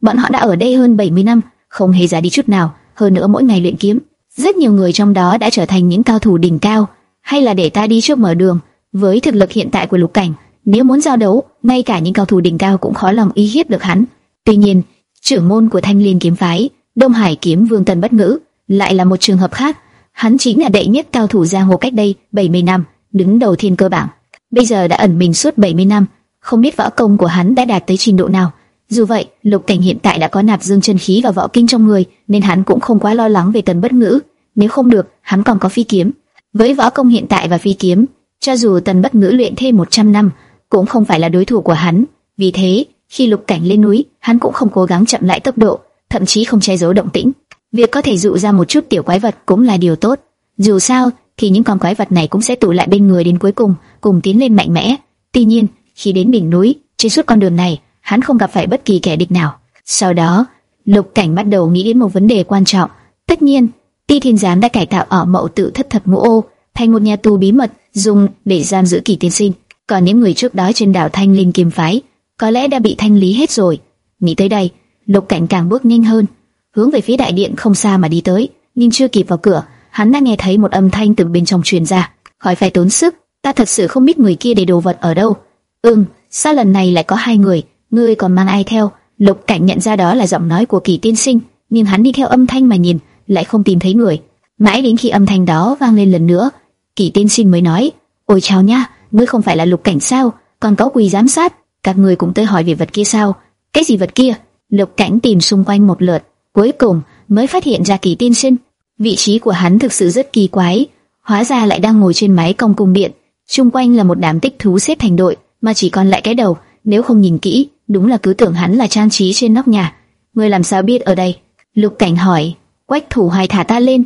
Bọn họ đã ở đây hơn 70 năm, không hề già đi chút nào, hơn nữa mỗi ngày luyện kiếm, rất nhiều người trong đó đã trở thành những cao thủ đỉnh cao, hay là để ta đi trước mở đường. Với thực lực hiện tại của Lục Cảnh, nếu muốn giao đấu, ngay cả những cao thủ đỉnh cao cũng khó lòng ý hiếp được hắn. Tuy nhiên, trưởng môn của Thanh Liên kiếm phái, Đông Hải kiếm Vương Tần Bất Ngữ, lại là một trường hợp khác. Hắn chính là đệ nhất cao thủ giang hồ cách đây 70 năm, đứng đầu thiên cơ bảng. Bây giờ đã ẩn mình suốt 70 năm, không biết võ công của hắn đã đạt tới trình độ nào. Dù vậy, Lục Cảnh hiện tại đã có nạp dương chân khí và võ kinh trong người, nên hắn cũng không quá lo lắng về Tần Bất Ngữ. Nếu không được, hắn còn có phi kiếm. Với võ công hiện tại và phi kiếm, cho dù Tần Bất Ngữ luyện thêm 100 năm, cũng không phải là đối thủ của hắn. Vì thế, khi Lục Cảnh lên núi, hắn cũng không cố gắng chậm lại tốc độ, thậm chí không che giấu động tĩnh. Việc có thể dụ ra một chút tiểu quái vật cũng là điều tốt. Dù sao, thì những con quái vật này cũng sẽ tụ lại bên người đến cuối cùng, cùng tiến lên mạnh mẽ. Tuy nhiên, khi đến đỉnh núi, trên suốt con đường này, hắn không gặp phải bất kỳ kẻ địch nào. Sau đó, Lục Cảnh bắt đầu nghĩ đến một vấn đề quan trọng. Tất nhiên, Ti Thiên Giám đã cải tạo ở mậu tự thất thập ngũ ô thành một nhà tù bí mật dùng để giam giữ kỳ tiên sinh. Còn những người trước đó trên đảo Thanh Linh Kim Phái có lẽ đã bị thanh lý hết rồi. Nghĩ tới đây, Lục Cảnh càng bước nhanh hơn, hướng về phía đại điện không xa mà đi tới. Nhưng chưa kịp vào cửa, hắn đã nghe thấy một âm thanh từ bên trong truyền ra. Khỏi phải tốn sức, ta thật sự không biết người kia để đồ vật ở đâu. Ừm, sao lần này lại có hai người? Ngươi còn mang ai theo? Lục Cảnh nhận ra đó là giọng nói của Kỳ Tiên Sinh, nhưng hắn đi theo âm thanh mà nhìn, lại không tìm thấy người. Mãi đến khi âm thanh đó vang lên lần nữa, Kỳ Tiên Sinh mới nói: "Ôi chào nha, ngươi không phải là Lục Cảnh sao? Còn có quỳ giám sát, các ngươi cũng tới hỏi về vật kia sao? Cái gì vật kia?" Lục Cảnh tìm xung quanh một lượt, cuối cùng mới phát hiện ra Kỳ Tiên Sinh. Vị trí của hắn thực sự rất kỳ quái, hóa ra lại đang ngồi trên máy công cung điện, xung quanh là một đám tích thú xếp thành đội, mà chỉ còn lại cái đầu, nếu không nhìn kỹ, đúng là cứ tưởng hắn là trang trí trên nóc nhà. Ngươi làm sao biết ở đây? Lục Cảnh hỏi. Quách Thủ Hoài thả ta lên.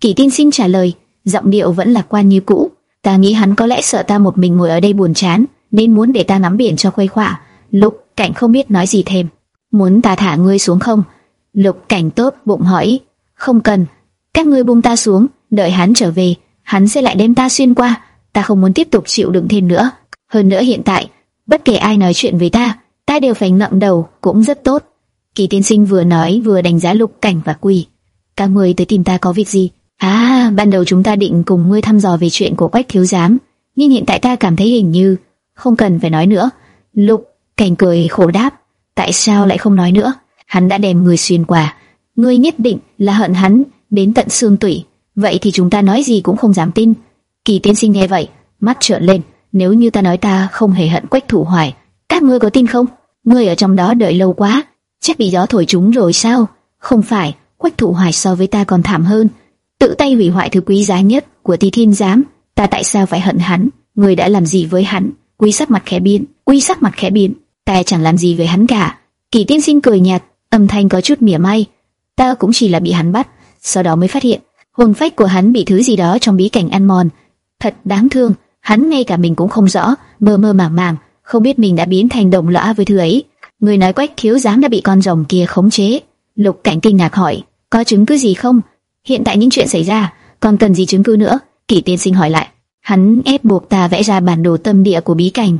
Kỷ tin xin trả lời, giọng điệu vẫn lạc quan như cũ. Ta nghĩ hắn có lẽ sợ ta một mình ngồi ở đây buồn chán, nên muốn để ta ngắm biển cho khuây khỏa. Lục Cảnh không biết nói gì thêm. Muốn ta thả ngươi xuống không? Lục Cảnh tốt bụng hỏi. Không cần. Các ngươi buông ta xuống, đợi hắn trở về, hắn sẽ lại đem ta xuyên qua. Ta không muốn tiếp tục chịu đựng thêm nữa. Hơn nữa hiện tại, bất kể ai nói chuyện với ta, ta đều phải ngậm đầu, cũng rất tốt. Kỳ tiên sinh vừa nói vừa đánh giá lục cảnh và quỳ. Các mười tới tìm ta có việc gì? À, ban đầu chúng ta định cùng ngươi thăm dò về chuyện của quách thiếu giám, nhưng hiện tại ta cảm thấy hình như không cần phải nói nữa. Lục cảnh cười khổ đáp, tại sao lại không nói nữa? Hắn đã đem người xuyên qua, ngươi nhất định là hận hắn đến tận xương tủy. Vậy thì chúng ta nói gì cũng không dám tin. Kỳ tiên sinh nghe vậy, mắt trợn lên. Nếu như ta nói ta không hề hận quách thủ hoài, các ngươi có tin không? Ngươi ở trong đó đợi lâu quá, chắc bị gió thổi trúng rồi sao? Không phải, Quách Thụ Hoài so với ta còn thảm hơn. tự tay hủy hoại thứ quý giá nhất của Ti Thiên Giám. Ta tại sao phải hận hắn? Ngươi đã làm gì với hắn? Quy sắc mặt khẽ biến, quy sắc mặt khẽ biến. Ta chẳng làm gì với hắn cả. Kỳ Tiên Sinh cười nhạt, âm thanh có chút mỉa mai. Ta cũng chỉ là bị hắn bắt, sau đó mới phát hiện hồn phách của hắn bị thứ gì đó trong bí cảnh ăn mòn. Thật đáng thương, hắn ngay cả mình cũng không rõ, mơ mơ màng màng, không biết mình đã biến thành đồng lõa với thứ ấy. Người nói quách thiếu giám đã bị con rồng kia khống chế. Lục Cảnh kinh ngạc hỏi, có chứng cứ gì không? Hiện tại những chuyện xảy ra, còn cần gì chứng cứ nữa? Kỷ tiên sinh hỏi lại. Hắn ép buộc ta vẽ ra bản đồ tâm địa của bí cảnh,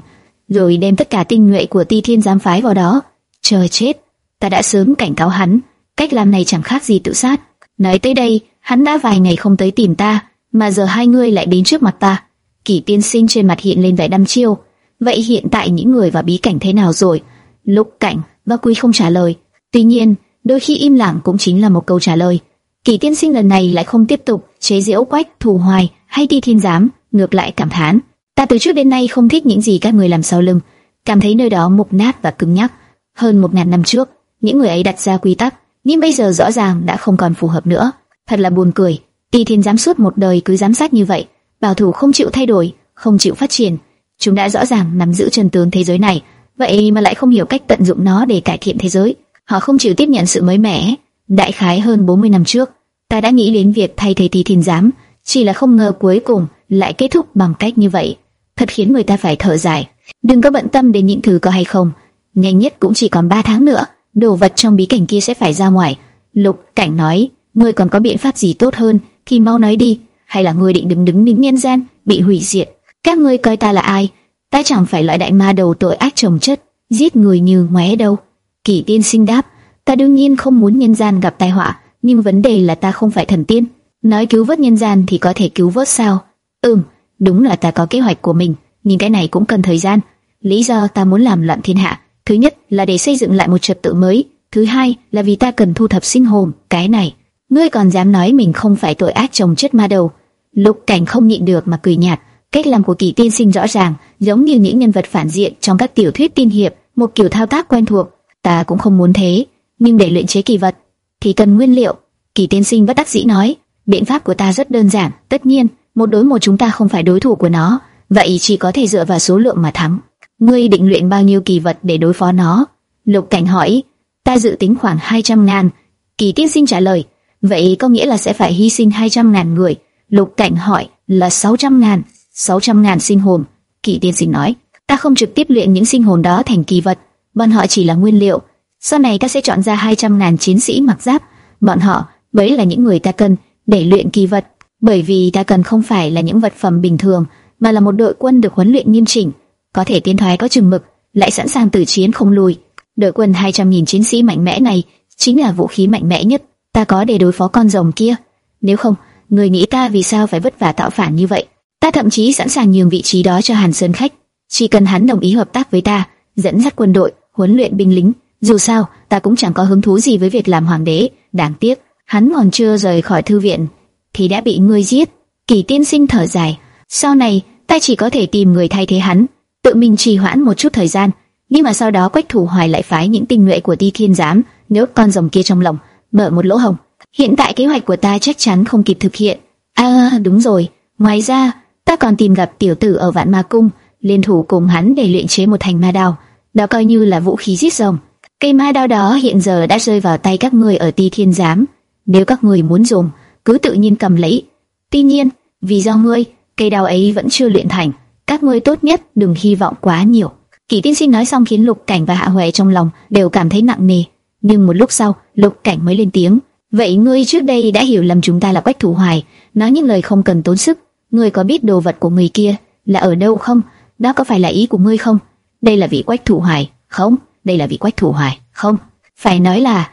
rồi đem tất cả tinh nhuệ của Ti Thiên giám phái vào đó. Chờ chết, ta đã sớm cảnh cáo hắn, cách làm này chẳng khác gì tự sát. Nói tới đây, hắn đã vài ngày không tới tìm ta, mà giờ hai người lại đến trước mặt ta. Kỷ tiên sinh trên mặt hiện lên vẻ đăm chiêu. Vậy hiện tại những người và bí cảnh thế nào rồi? Lục cảnh và quý không trả lời. Tuy nhiên, đôi khi im lặng cũng chính là một câu trả lời. Kỳ tiên sinh lần này lại không tiếp tục chế giễu quách thù hoài hay đi thiên giám, ngược lại cảm thán. Ta từ trước đến nay không thích những gì các người làm sau lưng, cảm thấy nơi đó mục nát và cứng nhắc. Hơn một ngàn năm trước, những người ấy đặt ra quy tắc, nhưng bây giờ rõ ràng đã không còn phù hợp nữa. Thật là buồn cười. đi Thiên giám suốt một đời cứ giám sát như vậy, bảo thủ không chịu thay đổi, không chịu phát triển. Chúng đã rõ ràng nắm giữ chân tướng thế giới này, vậy mà lại không hiểu cách tận dụng nó để cải thiện thế giới. Họ không chịu tiếp nhận sự mới mẻ. Đại khái hơn 40 năm trước, ta đã nghĩ đến việc thay thế tí Thiên giám, chỉ là không ngờ cuối cùng lại kết thúc bằng cách như vậy. Thật khiến người ta phải thở dài. Đừng có bận tâm đến những thứ có hay không, nhanh nhất cũng chỉ còn 3 tháng nữa, đồ vật trong bí cảnh kia sẽ phải ra ngoài. Lục Cảnh nói, ngươi còn có biện pháp gì tốt hơn thì mau nói đi, hay là ngươi định đứng đứng nín nhân gian bị hủy diệt? Các ngươi coi ta là ai? Ta chẳng phải loại đại ma đầu tội ác chồng chất, giết người như ngoé đâu. Kỷ Tiên Sinh đáp, ta đương nhiên không muốn nhân gian gặp tai họa, nhưng vấn đề là ta không phải thần tiên. Nói cứu vớt nhân gian thì có thể cứu vớt sao? Ừm, đúng là ta có kế hoạch của mình, nhưng cái này cũng cần thời gian. Lý do ta muốn làm loạn thiên hạ, thứ nhất là để xây dựng lại một trật tự mới, thứ hai là vì ta cần thu thập sinh hồn. Cái này, ngươi còn dám nói mình không phải tội ác chồng chất ma đầu? Lục Cảnh không nhịn được mà cười nhạt. Cách làm của Kỳ Tiên Sinh rõ ràng, giống như những nhân vật phản diện trong các tiểu thuyết tiên hiệp, một kiểu thao tác quen thuộc. Ta cũng không muốn thế, nhưng để luyện chế kỳ vật thì cần nguyên liệu. Kỳ Tiên Sinh bất đắc dĩ nói, biện pháp của ta rất đơn giản, tất nhiên, một đối một chúng ta không phải đối thủ của nó, vậy chỉ có thể dựa vào số lượng mà thắng. Ngươi định luyện bao nhiêu kỳ vật để đối phó nó? Lục Cảnh hỏi. Ta dự tính khoảng 200 ngàn. Kỳ Tiên Sinh trả lời. Vậy có nghĩa là sẽ phải hy sinh 200 ngàn người. Lục Cảnh hỏi là 600 ngàn. 600 ngàn sinh hồn. Kỳ Tiên Sinh nói. Ta không trực tiếp luyện những sinh hồn đó thành kỳ vật. Bọn họ chỉ là nguyên liệu. Sau này ta sẽ chọn ra 200 ngàn chiến sĩ mặc giáp. Bọn họ mới là những người ta cần để luyện kỳ vật. Bởi vì ta cần không phải là những vật phẩm bình thường, mà là một đội quân được huấn luyện nghiêm chỉnh, có thể tiến thoái có chừng mực, lại sẵn sàng tử chiến không lùi. Đội quân 200.000 chiến sĩ mạnh mẽ này chính là vũ khí mạnh mẽ nhất ta có để đối phó con rồng kia. Nếu không, người nghĩ ta vì sao phải vất vả tạo phản như vậy? Ta thậm chí sẵn sàng nhường vị trí đó cho Hàn Sơn khách, chỉ cần hắn đồng ý hợp tác với ta, dẫn dắt quân đội, huấn luyện binh lính. Dù sao, ta cũng chẳng có hứng thú gì với việc làm hoàng đế. Đáng tiếc, hắn còn chưa rời khỏi thư viện thì đã bị ngươi giết. Kỳ Tiên Sinh thở dài, sau này ta chỉ có thể tìm người thay thế hắn, tự mình trì hoãn một chút thời gian. Nhưng mà sau đó Quách Thủ Hoài lại phái những tinh nhuệ của Ti Thiên giám, nếu con rồng kia trong lòng mở một lỗ hổng. Hiện tại kế hoạch của ta chắc chắn không kịp thực hiện. À đúng rồi, ngoài ra ta còn tìm gặp tiểu tử ở Vạn Ma Cung, liên thủ cùng hắn để luyện chế một thành ma đao, đó coi như là vũ khí giết rồng. Cây ma đao đó hiện giờ đã rơi vào tay các ngươi ở Ti Thiên giám, nếu các ngươi muốn dùng, cứ tự nhiên cầm lấy. Tuy nhiên, vì do ngươi, cây đao ấy vẫn chưa luyện thành, các ngươi tốt nhất đừng hy vọng quá nhiều. Kỳ tiên sinh nói xong khiến Lục Cảnh và Hạ Huệ trong lòng đều cảm thấy nặng nề. Nhưng một lúc sau, Lục Cảnh mới lên tiếng. Vậy ngươi trước đây đã hiểu lầm chúng ta là Quách Thủ Hoài, nói những lời không cần tốn sức. Ngươi có biết đồ vật của người kia là ở đâu không? Đó có phải là ý của ngươi không? Đây là vị Quách Thủ Hoài, không? Đây là vị Quách Thủ Hoài, không? Phải nói là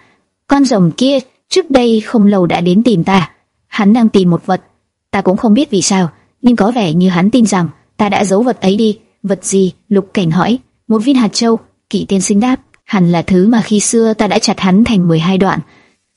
con rồng kia trước đây không lâu đã đến tìm ta. Hắn đang tìm một vật, ta cũng không biết vì sao, nhưng có vẻ như hắn tin rằng ta đã giấu vật ấy đi. Vật gì? Lục Cảnh hỏi. Một viên hạt châu. Kỵ tiên sinh đáp. Hẳn là thứ mà khi xưa ta đã chặt hắn thành 12 đoạn,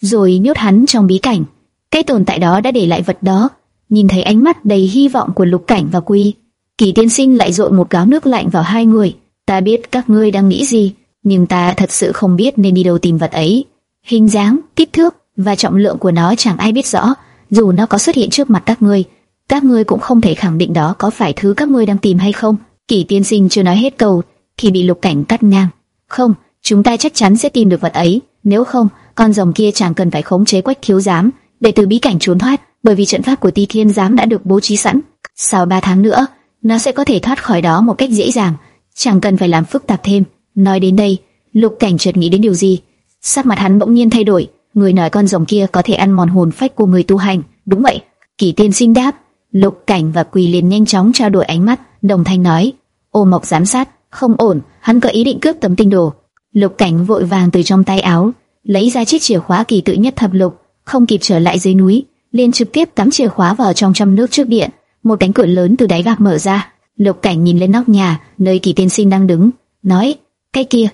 rồi nhốt hắn trong bí cảnh. Cái tồn tại đó đã để lại vật đó. Nhìn thấy ánh mắt đầy hy vọng của Lục Cảnh và Quy, Kỳ Tiên Sinh lại dội một gáo nước lạnh vào hai người. Ta biết các ngươi đang nghĩ gì, nhưng ta thật sự không biết nên đi đâu tìm vật ấy. Hình dáng, kích thước và trọng lượng của nó chẳng ai biết rõ. dù nó có xuất hiện trước mặt các ngươi, các ngươi cũng không thể khẳng định đó có phải thứ các ngươi đang tìm hay không. kỳ tiên sinh chưa nói hết câu thì bị lục cảnh cắt ngang. Không, chúng ta chắc chắn sẽ tìm được vật ấy. Nếu không, con rồng kia chẳng cần phải khống chế quách thiếu giám để từ bí cảnh trốn thoát, bởi vì trận pháp của Ti Thiên giám đã được bố trí sẵn. Sau ba tháng nữa, nó sẽ có thể thoát khỏi đó một cách dễ dàng, chẳng cần phải làm phức tạp thêm. Nói đến đây, lục cảnh chợt nghĩ đến điều gì, sắc mặt hắn bỗng nhiên thay đổi. Người nói con rồng kia có thể ăn mòn hồn phách của người tu hành, đúng vậy. Kỳ tiên sinh đáp, lục cảnh và quỳ liền nhanh chóng trao đổi ánh mắt, đồng thanh nói, ô mộc giám sát, không ổn, hắn có ý định cướp tấm tinh đồ. Lục cảnh vội vàng từ trong tay áo lấy ra chiếc chìa khóa kỳ tự nhất thập lục, không kịp trở lại dưới núi, liền trực tiếp cắm chìa khóa vào trong trăm nước trước điện. Một cánh cửa lớn từ đáy gạc mở ra. Lục cảnh nhìn lên nóc nhà nơi kỳ tiên sinh đang đứng, nói: cái kia,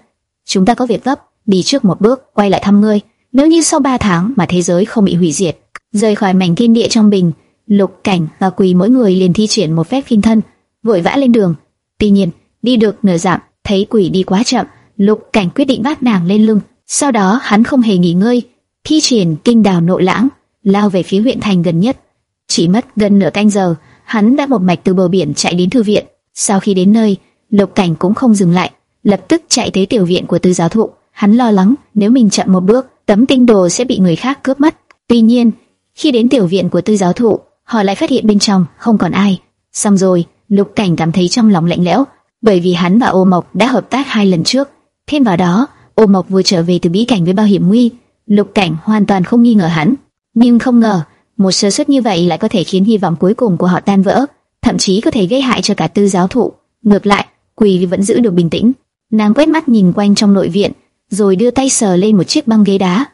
chúng ta có việc gấp, đi trước một bước, quay lại thăm ngươi. Nếu như sau ba tháng mà thế giới không bị hủy diệt, rời khỏi mảnh thiên địa trong bình, lục cảnh và quỳ mỗi người liền thi triển một phép khinh thân, vội vã lên đường. Tuy nhiên, đi được nửa dặm, thấy quỷ đi quá chậm, lục cảnh quyết định vác nàng lên lưng. Sau đó hắn không hề nghỉ ngơi, thi triển kinh đào nội lãng, lao về phía huyện thành gần nhất. Chỉ mất gần nửa canh giờ, hắn đã một mạch từ bờ biển chạy đến thư viện. Sau khi đến nơi, lục cảnh cũng không dừng lại, lập tức chạy tới tiểu viện của tư giáo thụ. Hắn lo lắng nếu mình chậm một bước, tấm tinh đồ sẽ bị người khác cướp mất. Tuy nhiên, khi đến tiểu viện của tư giáo thụ, họ lại phát hiện bên trong không còn ai. Xong rồi, Lục Cảnh cảm thấy trong lòng lạnh lẽo, bởi vì hắn và Ô Mộc đã hợp tác hai lần trước. Thêm vào đó, Ô Mộc vừa trở về từ bí cảnh với bao hiểm nguy, Lục Cảnh hoàn toàn không nghi ngờ hắn, nhưng không ngờ một sơ suất như vậy lại có thể khiến hy vọng cuối cùng của họ tan vỡ, thậm chí có thể gây hại cho cả tư giáo thụ. Ngược lại, Quỳ vẫn giữ được bình tĩnh. Nàng quét mắt nhìn quanh trong nội viện, rồi đưa tay sờ lên một chiếc băng ghế đá.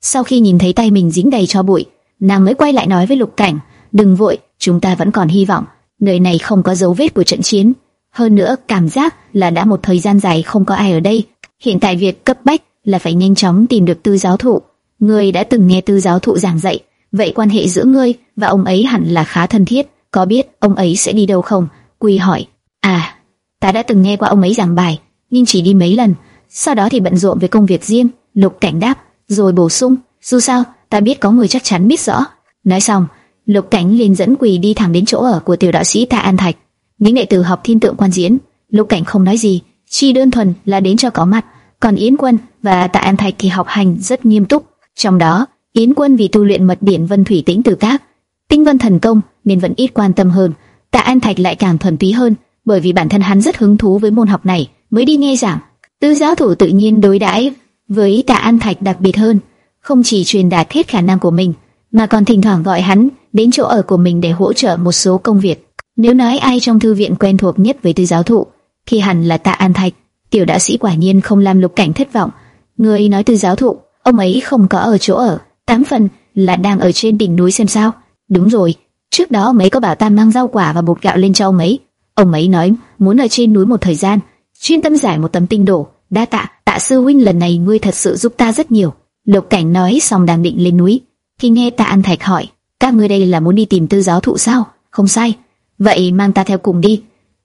Sau khi nhìn thấy tay mình dính đầy cho bụi, nàng mới quay lại nói với Lục Cảnh, đừng vội, chúng ta vẫn còn hy vọng. Nơi này không có dấu vết của trận chiến. Hơn nữa, cảm giác là đã một thời gian dài không có ai ở đây. Hiện tại việc cấp bách là phải nhanh chóng tìm được tư giáo thụ. Ngươi đã từng nghe tư giáo thụ giảng dạy, vậy quan hệ giữa ngươi và ông ấy hẳn là khá thân thiết. Có biết ông ấy sẽ đi đâu không? Quy hỏi. À, ta đã từng nghe qua ông ấy giảng bài, nhưng chỉ đi mấy lần. Sau đó thì bận rộn với công việc riêng. Lục Cảnh đáp, rồi bổ sung, dù sao, ta biết có người chắc chắn biết rõ. Nói xong, Lục Cảnh liền dẫn Quỳ đi thẳng đến chỗ ở của tiểu đạo sĩ Tạ An Thạch. Những đệ tử học thiên tượng quan diễn, Lục Cảnh không nói gì, chỉ đơn thuần là đến cho có mặt. Còn Yến Quân và Tạ An Thạch thì học hành rất nghiêm túc. Trong đó, Yến Quân vì tu luyện mật điển Vân Thủy Tĩnh Tử Các, tinh vân thần công nên vẫn ít quan tâm hơn. Tạ An Thạch lại càng thuần túy hơn, bởi vì bản thân hắn rất hứng thú với môn học này, mới đi nghe giảng. Tư giáo thủ tự nhiên đối đãi với Tạ An Thạch đặc biệt hơn, không chỉ truyền đạt hết khả năng của mình, mà còn thỉnh thoảng gọi hắn đến chỗ ở của mình để hỗ trợ một số công việc. Nếu nói ai trong thư viện quen thuộc nhất với tư giáo thụ, thì hẳn là Tạ An Thạch. Tiểu đạo sĩ quả nhiên không làm lục cảnh thất vọng. Người nói tư giáo thụ, ông ấy không có ở chỗ ở, tám phần là đang ở trên đỉnh núi xem sao. Đúng rồi, trước đó mấy có bảo ta mang rau quả và bột gạo lên cho ông ấy. Ông ấy nói muốn ở trên núi một thời gian, chuyên tâm giải một tấm tinh đổ. Đa tạ, tạ sư huynh lần này ngươi thật sự giúp ta rất nhiều. Lục cảnh nói xong đang định lên núi, thì nghe tạ An Thạch hỏi, các ngươi đây là muốn đi tìm tư giáo thụ sao? Không sai, vậy mang ta theo cùng đi.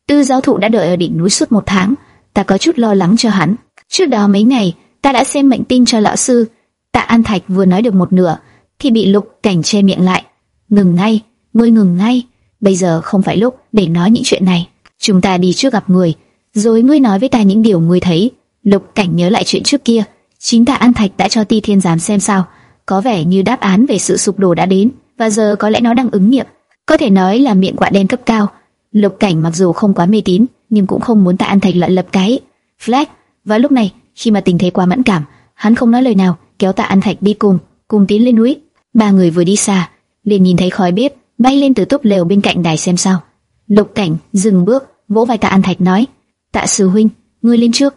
Tư giáo thụ đã đợi ở đỉnh núi suốt một tháng, ta có chút lo lắng cho hắn. Trước đó mấy ngày, ta đã xem mệnh tinh cho lão sư. Tạ An Thạch vừa nói được một nửa, thì bị Lục Cảnh che miệng lại. Ngừng ngay, ngươi ngừng ngay. Bây giờ không phải lúc để nói những chuyện này. Chúng ta đi trước gặp người, rồi ngươi nói với ta những điều ngươi thấy. Lục Cảnh nhớ lại chuyện trước kia, chính Tạ An Thạch đã cho Ti Thiên Giám xem sao. Có vẻ như đáp án về sự sụp đổ đã đến và giờ có lẽ nó đang ứng nghiệm. Có thể nói là miệng quạ đen cấp cao. Lục Cảnh mặc dù không quá mê tín, nhưng cũng không muốn Tạ An Thạch lợi lập cái flash. Và lúc này, khi mà tình thế quá mẫn cảm, hắn không nói lời nào, kéo Tạ An Thạch đi cùng, cùng tiến lên núi. Ba người vừa đi xa, liền nhìn thấy khói bếp bay lên từ túp lều bên cạnh đài xem sao. Lục Cảnh dừng bước, vỗ vai Tạ An Thạch nói: "Tạ sư huynh, ngươi lên trước."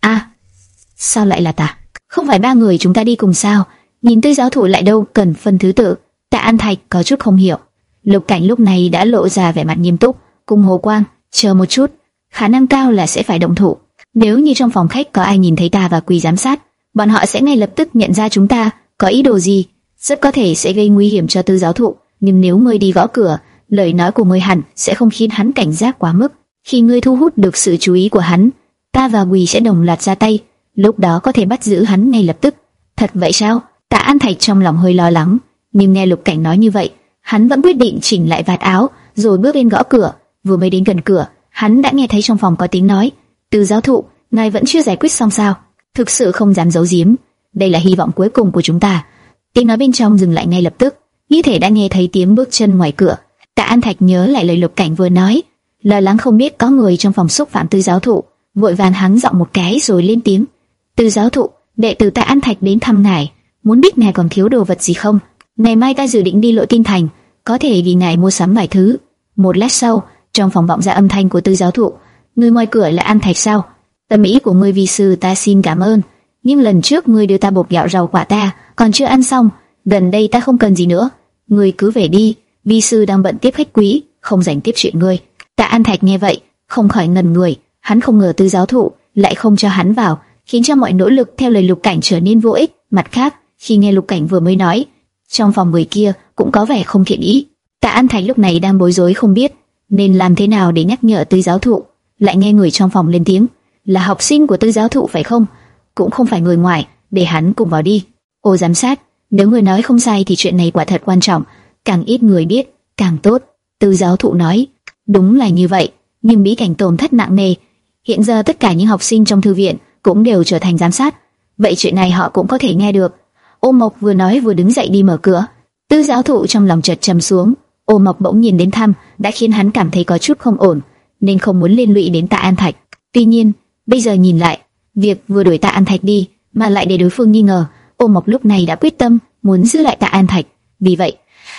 "A, sao lại là ta? Không phải ba người chúng ta đi cùng sao?" Nhìn tư giáo thủ lại đâu cần phân thứ tự. Tạ An Thạch có chút không hiểu. Lục Cảnh lúc này đã lộ ra vẻ mặt nghiêm túc, cùng Hồ Quang, chờ một chút, khả năng cao là sẽ phải động thủ. Nếu như trong phòng khách có ai nhìn thấy ta và quỳ giám sát, bọn họ sẽ ngay lập tức nhận ra chúng ta có ý đồ gì, rất có thể sẽ gây nguy hiểm cho tư giáo thụ. Nhưng nếu ngươi đi gõ cửa, lời nói của ngươi hẳn sẽ không khiến hắn cảnh giác quá mức. Khi ngươi thu hút được sự chú ý của hắn, ta và quỳ sẽ đồng loạt ra tay, lúc đó có thể bắt giữ hắn ngay lập tức. Thật vậy sao? Tạ An Thạch trong lòng hơi lo lắng, Nhưng nghe Lục Cảnh nói như vậy, hắn vẫn quyết định chỉnh lại vạt áo, rồi bước lên gõ cửa. Vừa mới đến gần cửa, hắn đã nghe thấy trong phòng có tiếng nói: "Từ giáo thụ, ngài vẫn chưa giải quyết xong sao?" Thực sự không dám giấu giếm, đây là hy vọng cuối cùng của chúng ta. Tiếng nói bên trong dừng lại ngay lập tức, như thể đã nghe thấy tiếng bước chân ngoài cửa. Tạ An Thạch nhớ lại lời Lục Cảnh vừa nói, lo lắng không biết có người trong phòng xúc phạm Tư giáo thụ, vội vàng hắng giọng một cái rồi lên tiếng. Tư giáo thụ, đệ tử Tạ An Thạch đến thăm ngài, muốn biết ngài còn thiếu đồ vật gì không? Ngày mai ta dự định đi lộ kinh thành, có thể vì ngài mua sắm vài thứ. Một lát sau, trong phòng vọng ra âm thanh của Tư giáo thụ, người ngoài cửa là An Thạch sao? Tâm ý của ngươi vi sư ta xin cảm ơn, nhưng lần trước ngươi đưa ta bột gạo rau quả ta còn chưa ăn xong, gần đây ta không cần gì nữa, ngươi cứ về đi, vi sư đang bận tiếp khách quý, không rảnh tiếp chuyện ngươi. Tạ An Thạch nghe vậy, không khỏi ngần người, hắn không ngờ Tư giáo thụ lại không cho hắn vào, khiến cho mọi nỗ lực theo lời Lục Cảnh trở nên vô ích. Mặt khác, khi nghe Lục Cảnh vừa mới nói, trong phòng người kia cũng có vẻ không thiện ý. Tạ An Thạch lúc này đang bối rối không biết nên làm thế nào để nhắc nhở Tư giáo thụ, lại nghe người trong phòng lên tiếng, là học sinh của Tư giáo thụ phải không? Cũng không phải người ngoài, để hắn cùng vào đi. Ô giám sát, nếu người nói không sai thì chuyện này quả thật quan trọng, càng ít người biết, càng tốt. Tư giáo thụ nói, đúng là như vậy, nhưng bí cảnh tổn thất nặng nề. Hiện giờ tất cả những học sinh trong thư viện cũng đều trở thành giám sát, vậy chuyện này họ cũng có thể nghe được. Ô Mộc vừa nói vừa đứng dậy đi mở cửa. Tư giáo thụ trong lòng chợt trầm xuống, Ô Mộc bỗng nhìn đến thăm, đã khiến hắn cảm thấy có chút không ổn, nên không muốn liên lụy đến Tạ An Thạch. Tuy nhiên, bây giờ nhìn lại, việc vừa đuổi Tạ An Thạch đi, mà lại để đối phương nghi ngờ, Ô Mộc lúc này đã quyết tâm muốn giữ lại Tạ An Thạch. Vì vậy,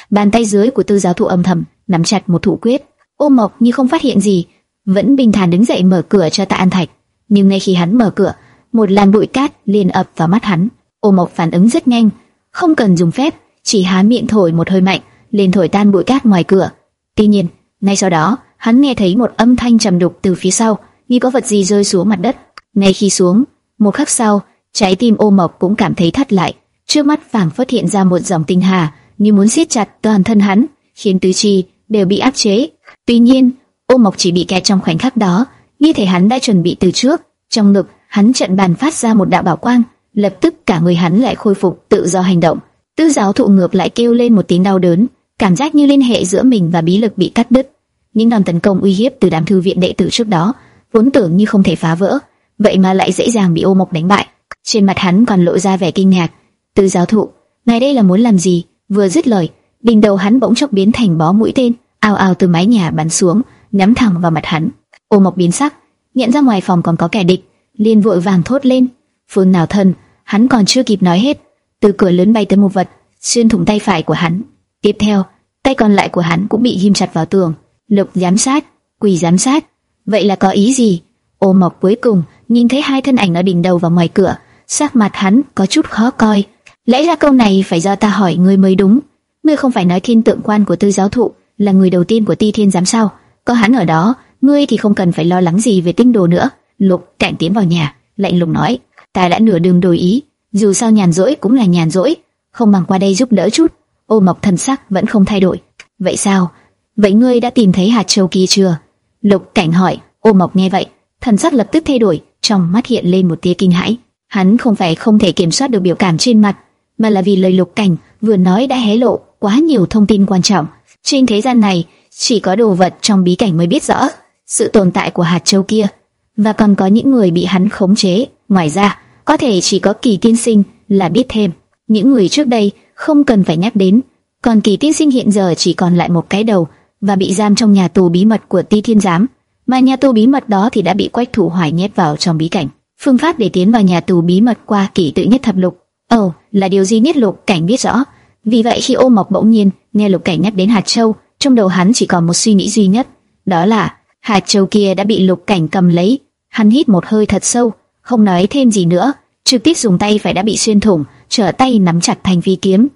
bàn tay dưới của Tư giáo thụ âm thầm nắm chặt một thủ quyết. Ô Mộc như không phát hiện gì, vẫn bình thản đứng dậy mở cửa cho Tạ An Thạch. Nhưng ngay khi hắn mở cửa, một làn bụi cát liền ập vào mắt hắn. Ô Mộc phản ứng rất nhanh, không cần dùng phép, chỉ há miệng thổi một hơi mạnh, liền thổi tan bụi cát ngoài cửa. Tuy nhiên, ngay sau đó, hắn nghe thấy một âm thanh trầm đục từ phía sau, như có vật gì rơi xuống mặt đất. Ngay khi xuống, một khắc sau, trái tim Ô Mộc cũng cảm thấy thắt lại. Trước mắt phảng phất hiện ra một dòng tinh hà, như muốn siết chặt toàn thân hắn, khiến tứ chi đều bị áp chế. Tuy nhiên, Ô Mộc chỉ bị kẹt trong khoảnh khắc đó, như thể hắn đã chuẩn bị từ trước. Trong ngực, hắn trận bàn phát ra một đạo bảo quang, lập tức cả người hắn lại khôi phục tự do hành động. Tư giáo thụ ngược lại kêu lên một tiếng đau đớn, cảm giác như liên hệ giữa mình và bí lực bị cắt đứt. Những đòn tấn công uy hiếp từ đám thư viện đệ tử trước đó, vốn tưởng như không thể phá vỡ, vậy mà lại dễ dàng bị ô mộc đánh bại. Trên mặt hắn còn lộ ra vẻ kinh ngạc. từ giáo thụ, ngài đây là muốn làm gì? Vừa dứt lời, đỉnh đầu hắn bỗng chốc biến thành bó mũi tên, ào ào từ mái nhà bắn xuống, nhắm thẳng vào mặt hắn. Ô mộc biến sắc, nhận ra ngoài phòng còn có kẻ địch, liền vội vàng thốt lên, phương nào thân, hắn còn chưa kịp nói hết, từ cửa lớn bay tới một vật, xuyên thủng tay phải của hắn. Tiếp theo, tay còn lại của hắn cũng bị ghim chặt vào tường. Lục giám sát, quỳ giám sát, vậy là có ý gì? Ô Mộc cuối cùng nhìn thấy hai thân ảnh ở đỉnh đầu và ngoài cửa, sắc mặt hắn có chút khó coi. Lẽ ra câu này phải do ta hỏi ngươi mới đúng. Ngươi không phải nói thiên tượng quan của tư giáo thụ là người đầu tiên của Ti Thiên giám sao? Có hắn ở đó, ngươi thì không cần phải lo lắng gì về tinh đồ nữa. Lục cạnh tiến vào nhà, lạnh lùng nói, ta đã nửa đường đổi ý, dù sao nhàn rỗi cũng là nhàn rỗi, không bằng qua đây giúp đỡ chút. Ô Mộc thần sắc vẫn không thay đổi. Vậy sao? Vậy ngươi đã tìm thấy hạt châu kia chưa? Lục Cảnh hỏi. Ô Mộc nghe vậy, thần sắc lập tức thay đổi, trong mắt hiện lên một tia kinh hãi. Hắn không phải không thể kiểm soát được biểu cảm trên mặt, mà là vì lời Lục Cảnh vừa nói đã hé lộ quá nhiều thông tin quan trọng. Trên thế gian này, chỉ có đồ vật trong bí cảnh mới biết rõ sự tồn tại của hạt châu kia, và còn có những người bị hắn khống chế. Ngoài ra, có thể chỉ có Kỳ Tiên Sinh là biết thêm. Những người trước đây không cần phải nhắc đến, còn Kỳ Tiên Sinh hiện giờ chỉ còn lại một cái đầu và bị giam trong nhà tù bí mật của Ti Thiên Giám, mà nhà tù bí mật đó thì đã bị Quách Thủ Hoài nhét vào trong bí cảnh. Phương pháp để tiến vào nhà tù bí mật qua kỷ tự nhất thập lục, ồ, oh, là điều gì nhất lục cảnh biết rõ. Vì vậy khi Ô Mộc bỗng nhiên nghe lục cảnh nhắc đến hạt châu, trong đầu hắn chỉ còn một suy nghĩ duy nhất, đó là hạt châu kia đã bị lục cảnh cầm lấy. Hắn hít một hơi thật sâu, không nói thêm gì nữa, trực tiếp dùng tay phải đã bị xuyên thủng, trở tay nắm chặt thành vi kiếm,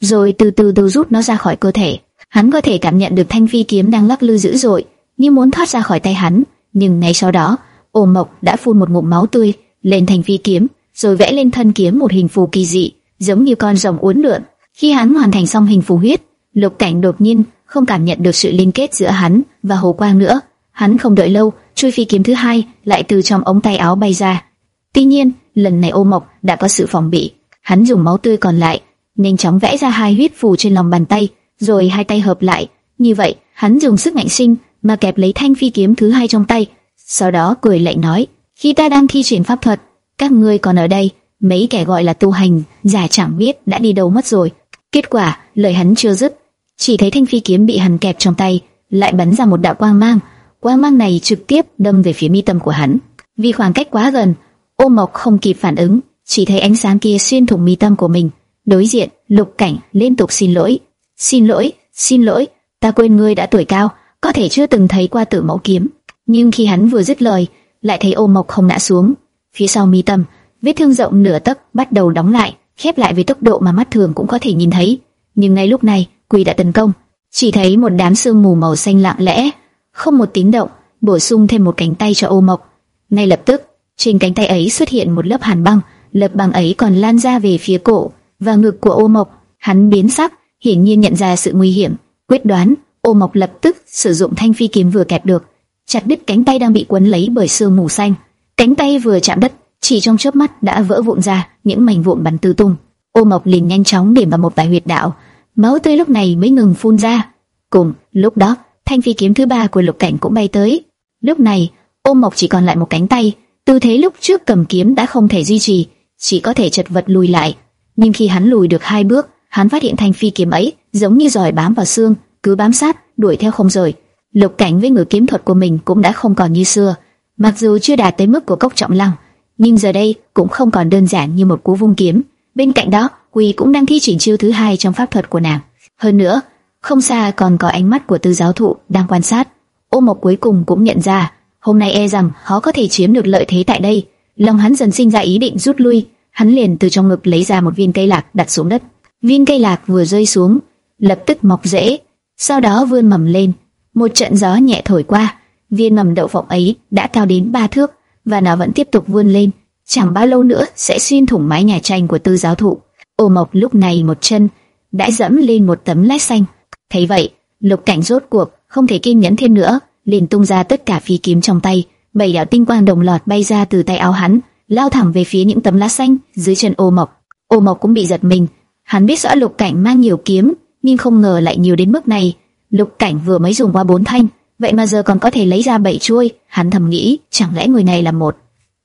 rồi từ từ từ rút nó ra khỏi cơ thể. Hắn có thể cảm nhận được thanh phi kiếm đang lắc lư dữ dội, như muốn thoát ra khỏi tay hắn, nhưng ngay sau đó, Ô Mộc đã phun một ngụm máu tươi lên thanh phi kiếm, rồi vẽ lên thân kiếm một hình phù kỳ dị, giống như con rồng uốn lượn. Khi hắn hoàn thành xong hình phù huyết, Lục Cảnh đột nhiên không cảm nhận được sự liên kết giữa hắn và Hồ Quang nữa. Hắn không đợi lâu, chui phi kiếm thứ hai lại từ trong ống tay áo bay ra. Tuy nhiên, lần này Ô Mộc đã có sự phòng bị, hắn dùng máu tươi còn lại nhanh chóng vẽ ra hai huyết phù trên lòng bàn tay, rồi hai tay hợp lại. Như vậy, hắn dùng sức mạnh sinh mà kẹp lấy thanh phi kiếm thứ hai trong tay. Sau đó cười lạnh nói: khi ta đang thi triển pháp thuật, các ngươi còn ở đây, mấy kẻ gọi là tu hành giả chẳng biết đã đi đâu mất rồi. Kết quả, lời hắn chưa dứt, chỉ thấy thanh phi kiếm bị hắn kẹp trong tay, lại bắn ra một đạo quang mang. Quang mang này trực tiếp đâm về phía mi tâm của hắn. Vì khoảng cách quá gần, Ô Mộc không kịp phản ứng, chỉ thấy ánh sáng kia xuyên thủng mi tâm của mình. Đối diện, Lục Cảnh liên tục xin lỗi, xin lỗi, xin lỗi, ta quên ngươi đã tuổi cao, có thể chưa từng thấy qua tử mẫu kiếm. Nhưng khi hắn vừa dứt lời, lại thấy Ô Mộc không ngã xuống, phía sau mi tâm, vết thương rộng nửa tấc bắt đầu đóng lại, khép lại với tốc độ mà mắt thường cũng có thể nhìn thấy. Nhưng ngay lúc này, Quỷ đã tấn công, chỉ thấy một đám sương mù màu xanh lặng lẽ, không một tiếng động, bổ sung thêm một cánh tay cho Ô Mộc. Ngay lập tức, trên cánh tay ấy xuất hiện một lớp hàn băng, lớp băng ấy còn lan ra về phía cổ và ngực của Ô Mộc. Hắn biến sắc, hiển nhiên nhận ra sự nguy hiểm, quyết đoán, Ô Mộc lập tức sử dụng thanh phi kiếm vừa kẹp được, chặt đứt cánh tay đang bị quấn lấy bởi sương mù xanh. Cánh tay vừa chạm đất, chỉ trong chớp mắt đã vỡ vụn ra, những mảnh vụn bắn tứ tung. Ô Mộc liền nhanh chóng điểm vào một vài huyệt đạo, máu tươi lúc này mới ngừng phun ra. Cùng lúc đó, thanh phi kiếm thứ ba của Lục Cảnh cũng bay tới. Lúc này, Ô Mộc chỉ còn lại một cánh tay, tư thế lúc trước cầm kiếm đã không thể duy trì, chỉ có thể chật vật lùi lại. Nhưng khi hắn lùi được hai bước, hắn phát hiện thanh phi kiếm ấy giống như giỏi bám vào xương, cứ bám sát, đuổi theo không rời. Lục Cảnh với ngự kiếm thuật của mình cũng đã không còn như xưa, mặc dù chưa đạt tới mức của Cốc Trọng Lăng, nhưng giờ đây cũng không còn đơn giản như một cú vung kiếm. Bên cạnh đó, Quỳ cũng đang thi triển chiêu thứ hai trong pháp thuật của nàng. Hơn nữa, không xa còn có ánh mắt của tư giáo thụ đang quan sát. Ô Mộc cuối cùng cũng nhận ra, hôm nay e rằng họ có thể chiếm được lợi thế tại đây. Lòng hắn dần sinh ra ý định rút lui, hắn liền từ trong ngực lấy ra một viên cây lạc đặt xuống đất. Viên cây lạc vừa rơi xuống, lập tức mọc rễ, sau đó vươn mầm lên. Một trận gió nhẹ thổi qua, viên mầm đậu phộng ấy đã cao đến ba thước và nó vẫn tiếp tục vươn lên, chẳng bao lâu nữa sẽ xuyên thủng mái nhà tranh của tư giáo thụ. Ô Mộc lúc này một chân đã dẫm lên một tấm lát xanh. Thấy vậy, Lục Cảnh rốt cuộc không thể kiên nhẫn thêm nữa, liền tung ra tất cả phi kiếm trong tay, bảy đạo tinh quang đồng loạt bay ra từ tay áo hắn, lao thẳng về phía những tấm lá xanh dưới chân Ô Mộc. Ô Mộc cũng bị giật mình, hắn biết rõ Lục Cảnh mang nhiều kiếm, nhưng không ngờ lại nhiều đến mức này. Lục Cảnh vừa mới dùng qua bốn thanh, vậy mà giờ còn có thể lấy ra bảy chuôi, hắn thầm nghĩ, chẳng lẽ người này là một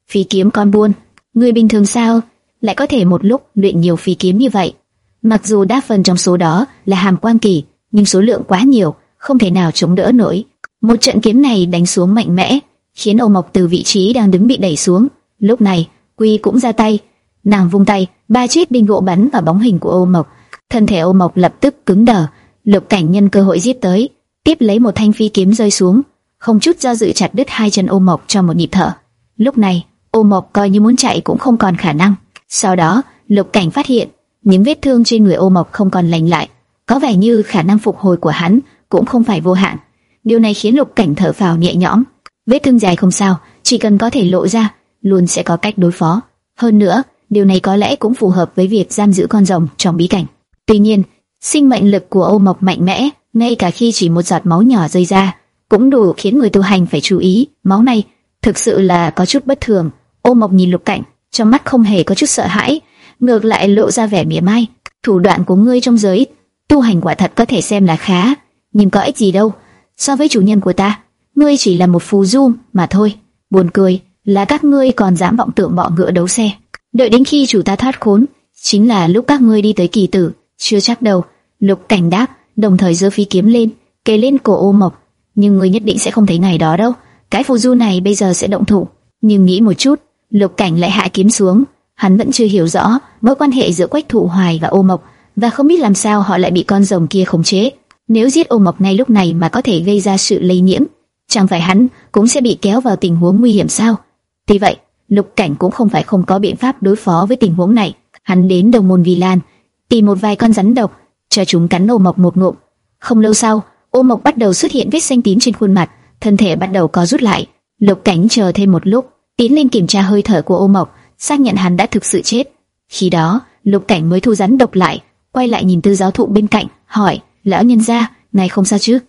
phi kiếm con buôn, người bình thường sao? lại có thể một lúc luyện nhiều phi kiếm như vậy. Mặc dù đa phần trong số đó là hàm quan kỳ, nhưng số lượng quá nhiều, không thể nào chống đỡ nổi. Một trận kiếm này đánh xuống mạnh mẽ, khiến Âu Mộc từ vị trí đang đứng bị đẩy xuống. Lúc này, Quy cũng ra tay, nàng vung tay, ba chiếc đinh gỗ bắn vào bóng hình của Âu Mộc. Thân thể Âu Mộc lập tức cứng đờ, Lục Cảnh nhân cơ hội giết tới, tiếp lấy một thanh phi kiếm rơi xuống, không chút do dự chặt đứt hai chân Âu Mộc cho một nhịp thở. Lúc này, Âu Mộc coi như muốn chạy cũng không còn khả năng. Sau đó, Lục Cảnh phát hiện những vết thương trên người Ô Mộc không còn lành lại, có vẻ như khả năng phục hồi của hắn cũng không phải vô hạn. Điều này khiến Lục Cảnh thở phào nhẹ nhõm. Vết thương dài không sao, chỉ cần có thể lộ ra, luôn sẽ có cách đối phó. Hơn nữa, điều này có lẽ cũng phù hợp với việc giam giữ con rồng trong bí cảnh. Tuy nhiên, sinh mệnh lực của Âu Mộc mạnh mẽ, ngay cả khi chỉ một giọt máu nhỏ rơi ra, cũng đủ khiến người tu hành phải chú ý. Máu này thực sự là có chút bất thường. Ô Mộc nhìn Lục Cảnh, trong mắt không hề có chút sợ hãi, ngược lại lộ ra vẻ mỉa mai. Thủ đoạn của ngươi trong giới tu hành quả thật có thể xem là khá, nhưng có ích gì đâu. So với chủ nhân của ta, ngươi chỉ là một phù du mà thôi. Buồn cười là các ngươi còn dám vọng tưởng bọ ngựa đấu xe. Đợi đến khi chủ ta thoát khốn, chính là lúc các ngươi đi tới kỳ tử, chưa chắc đâu. Lục cảnh đáp, đồng thời giơ phi kiếm lên, kề lên cổ ô mộc. Nhưng ngươi nhất định sẽ không thấy ngày đó đâu. Cái phù du này bây giờ sẽ động thủ. Nhưng nghĩ một chút, Lục Cảnh lại hạ kiếm xuống, hắn vẫn chưa hiểu rõ mối quan hệ giữa Quách Thụ Hoài và Ô Mộc, và không biết làm sao họ lại bị con rồng kia khống chế. Nếu giết Ô Mộc ngay lúc này mà có thể gây ra sự lây nhiễm, chẳng phải hắn cũng sẽ bị kéo vào tình huống nguy hiểm sao? Tuy vậy, Lục Cảnh cũng không phải không có biện pháp đối phó với tình huống này. Hắn đến Đồng Môn Vì Lan, tìm một vài con rắn độc, cho chúng cắn Ô Mộc một ngụm. Không lâu sau, Ô Mộc bắt đầu xuất hiện vết xanh tím trên khuôn mặt, thân thể bắt đầu co rút lại. Lục Cảnh chờ thêm một lúc, tiến lên kiểm tra hơi thở của Ô Mộc, xác nhận hắn đã thực sự chết. Khi đó, Lục Cảnh mới thu rắn độc lại, quay lại nhìn Tư giáo thụ bên cạnh, hỏi: "Lão nhân gia, này không sao chứ?"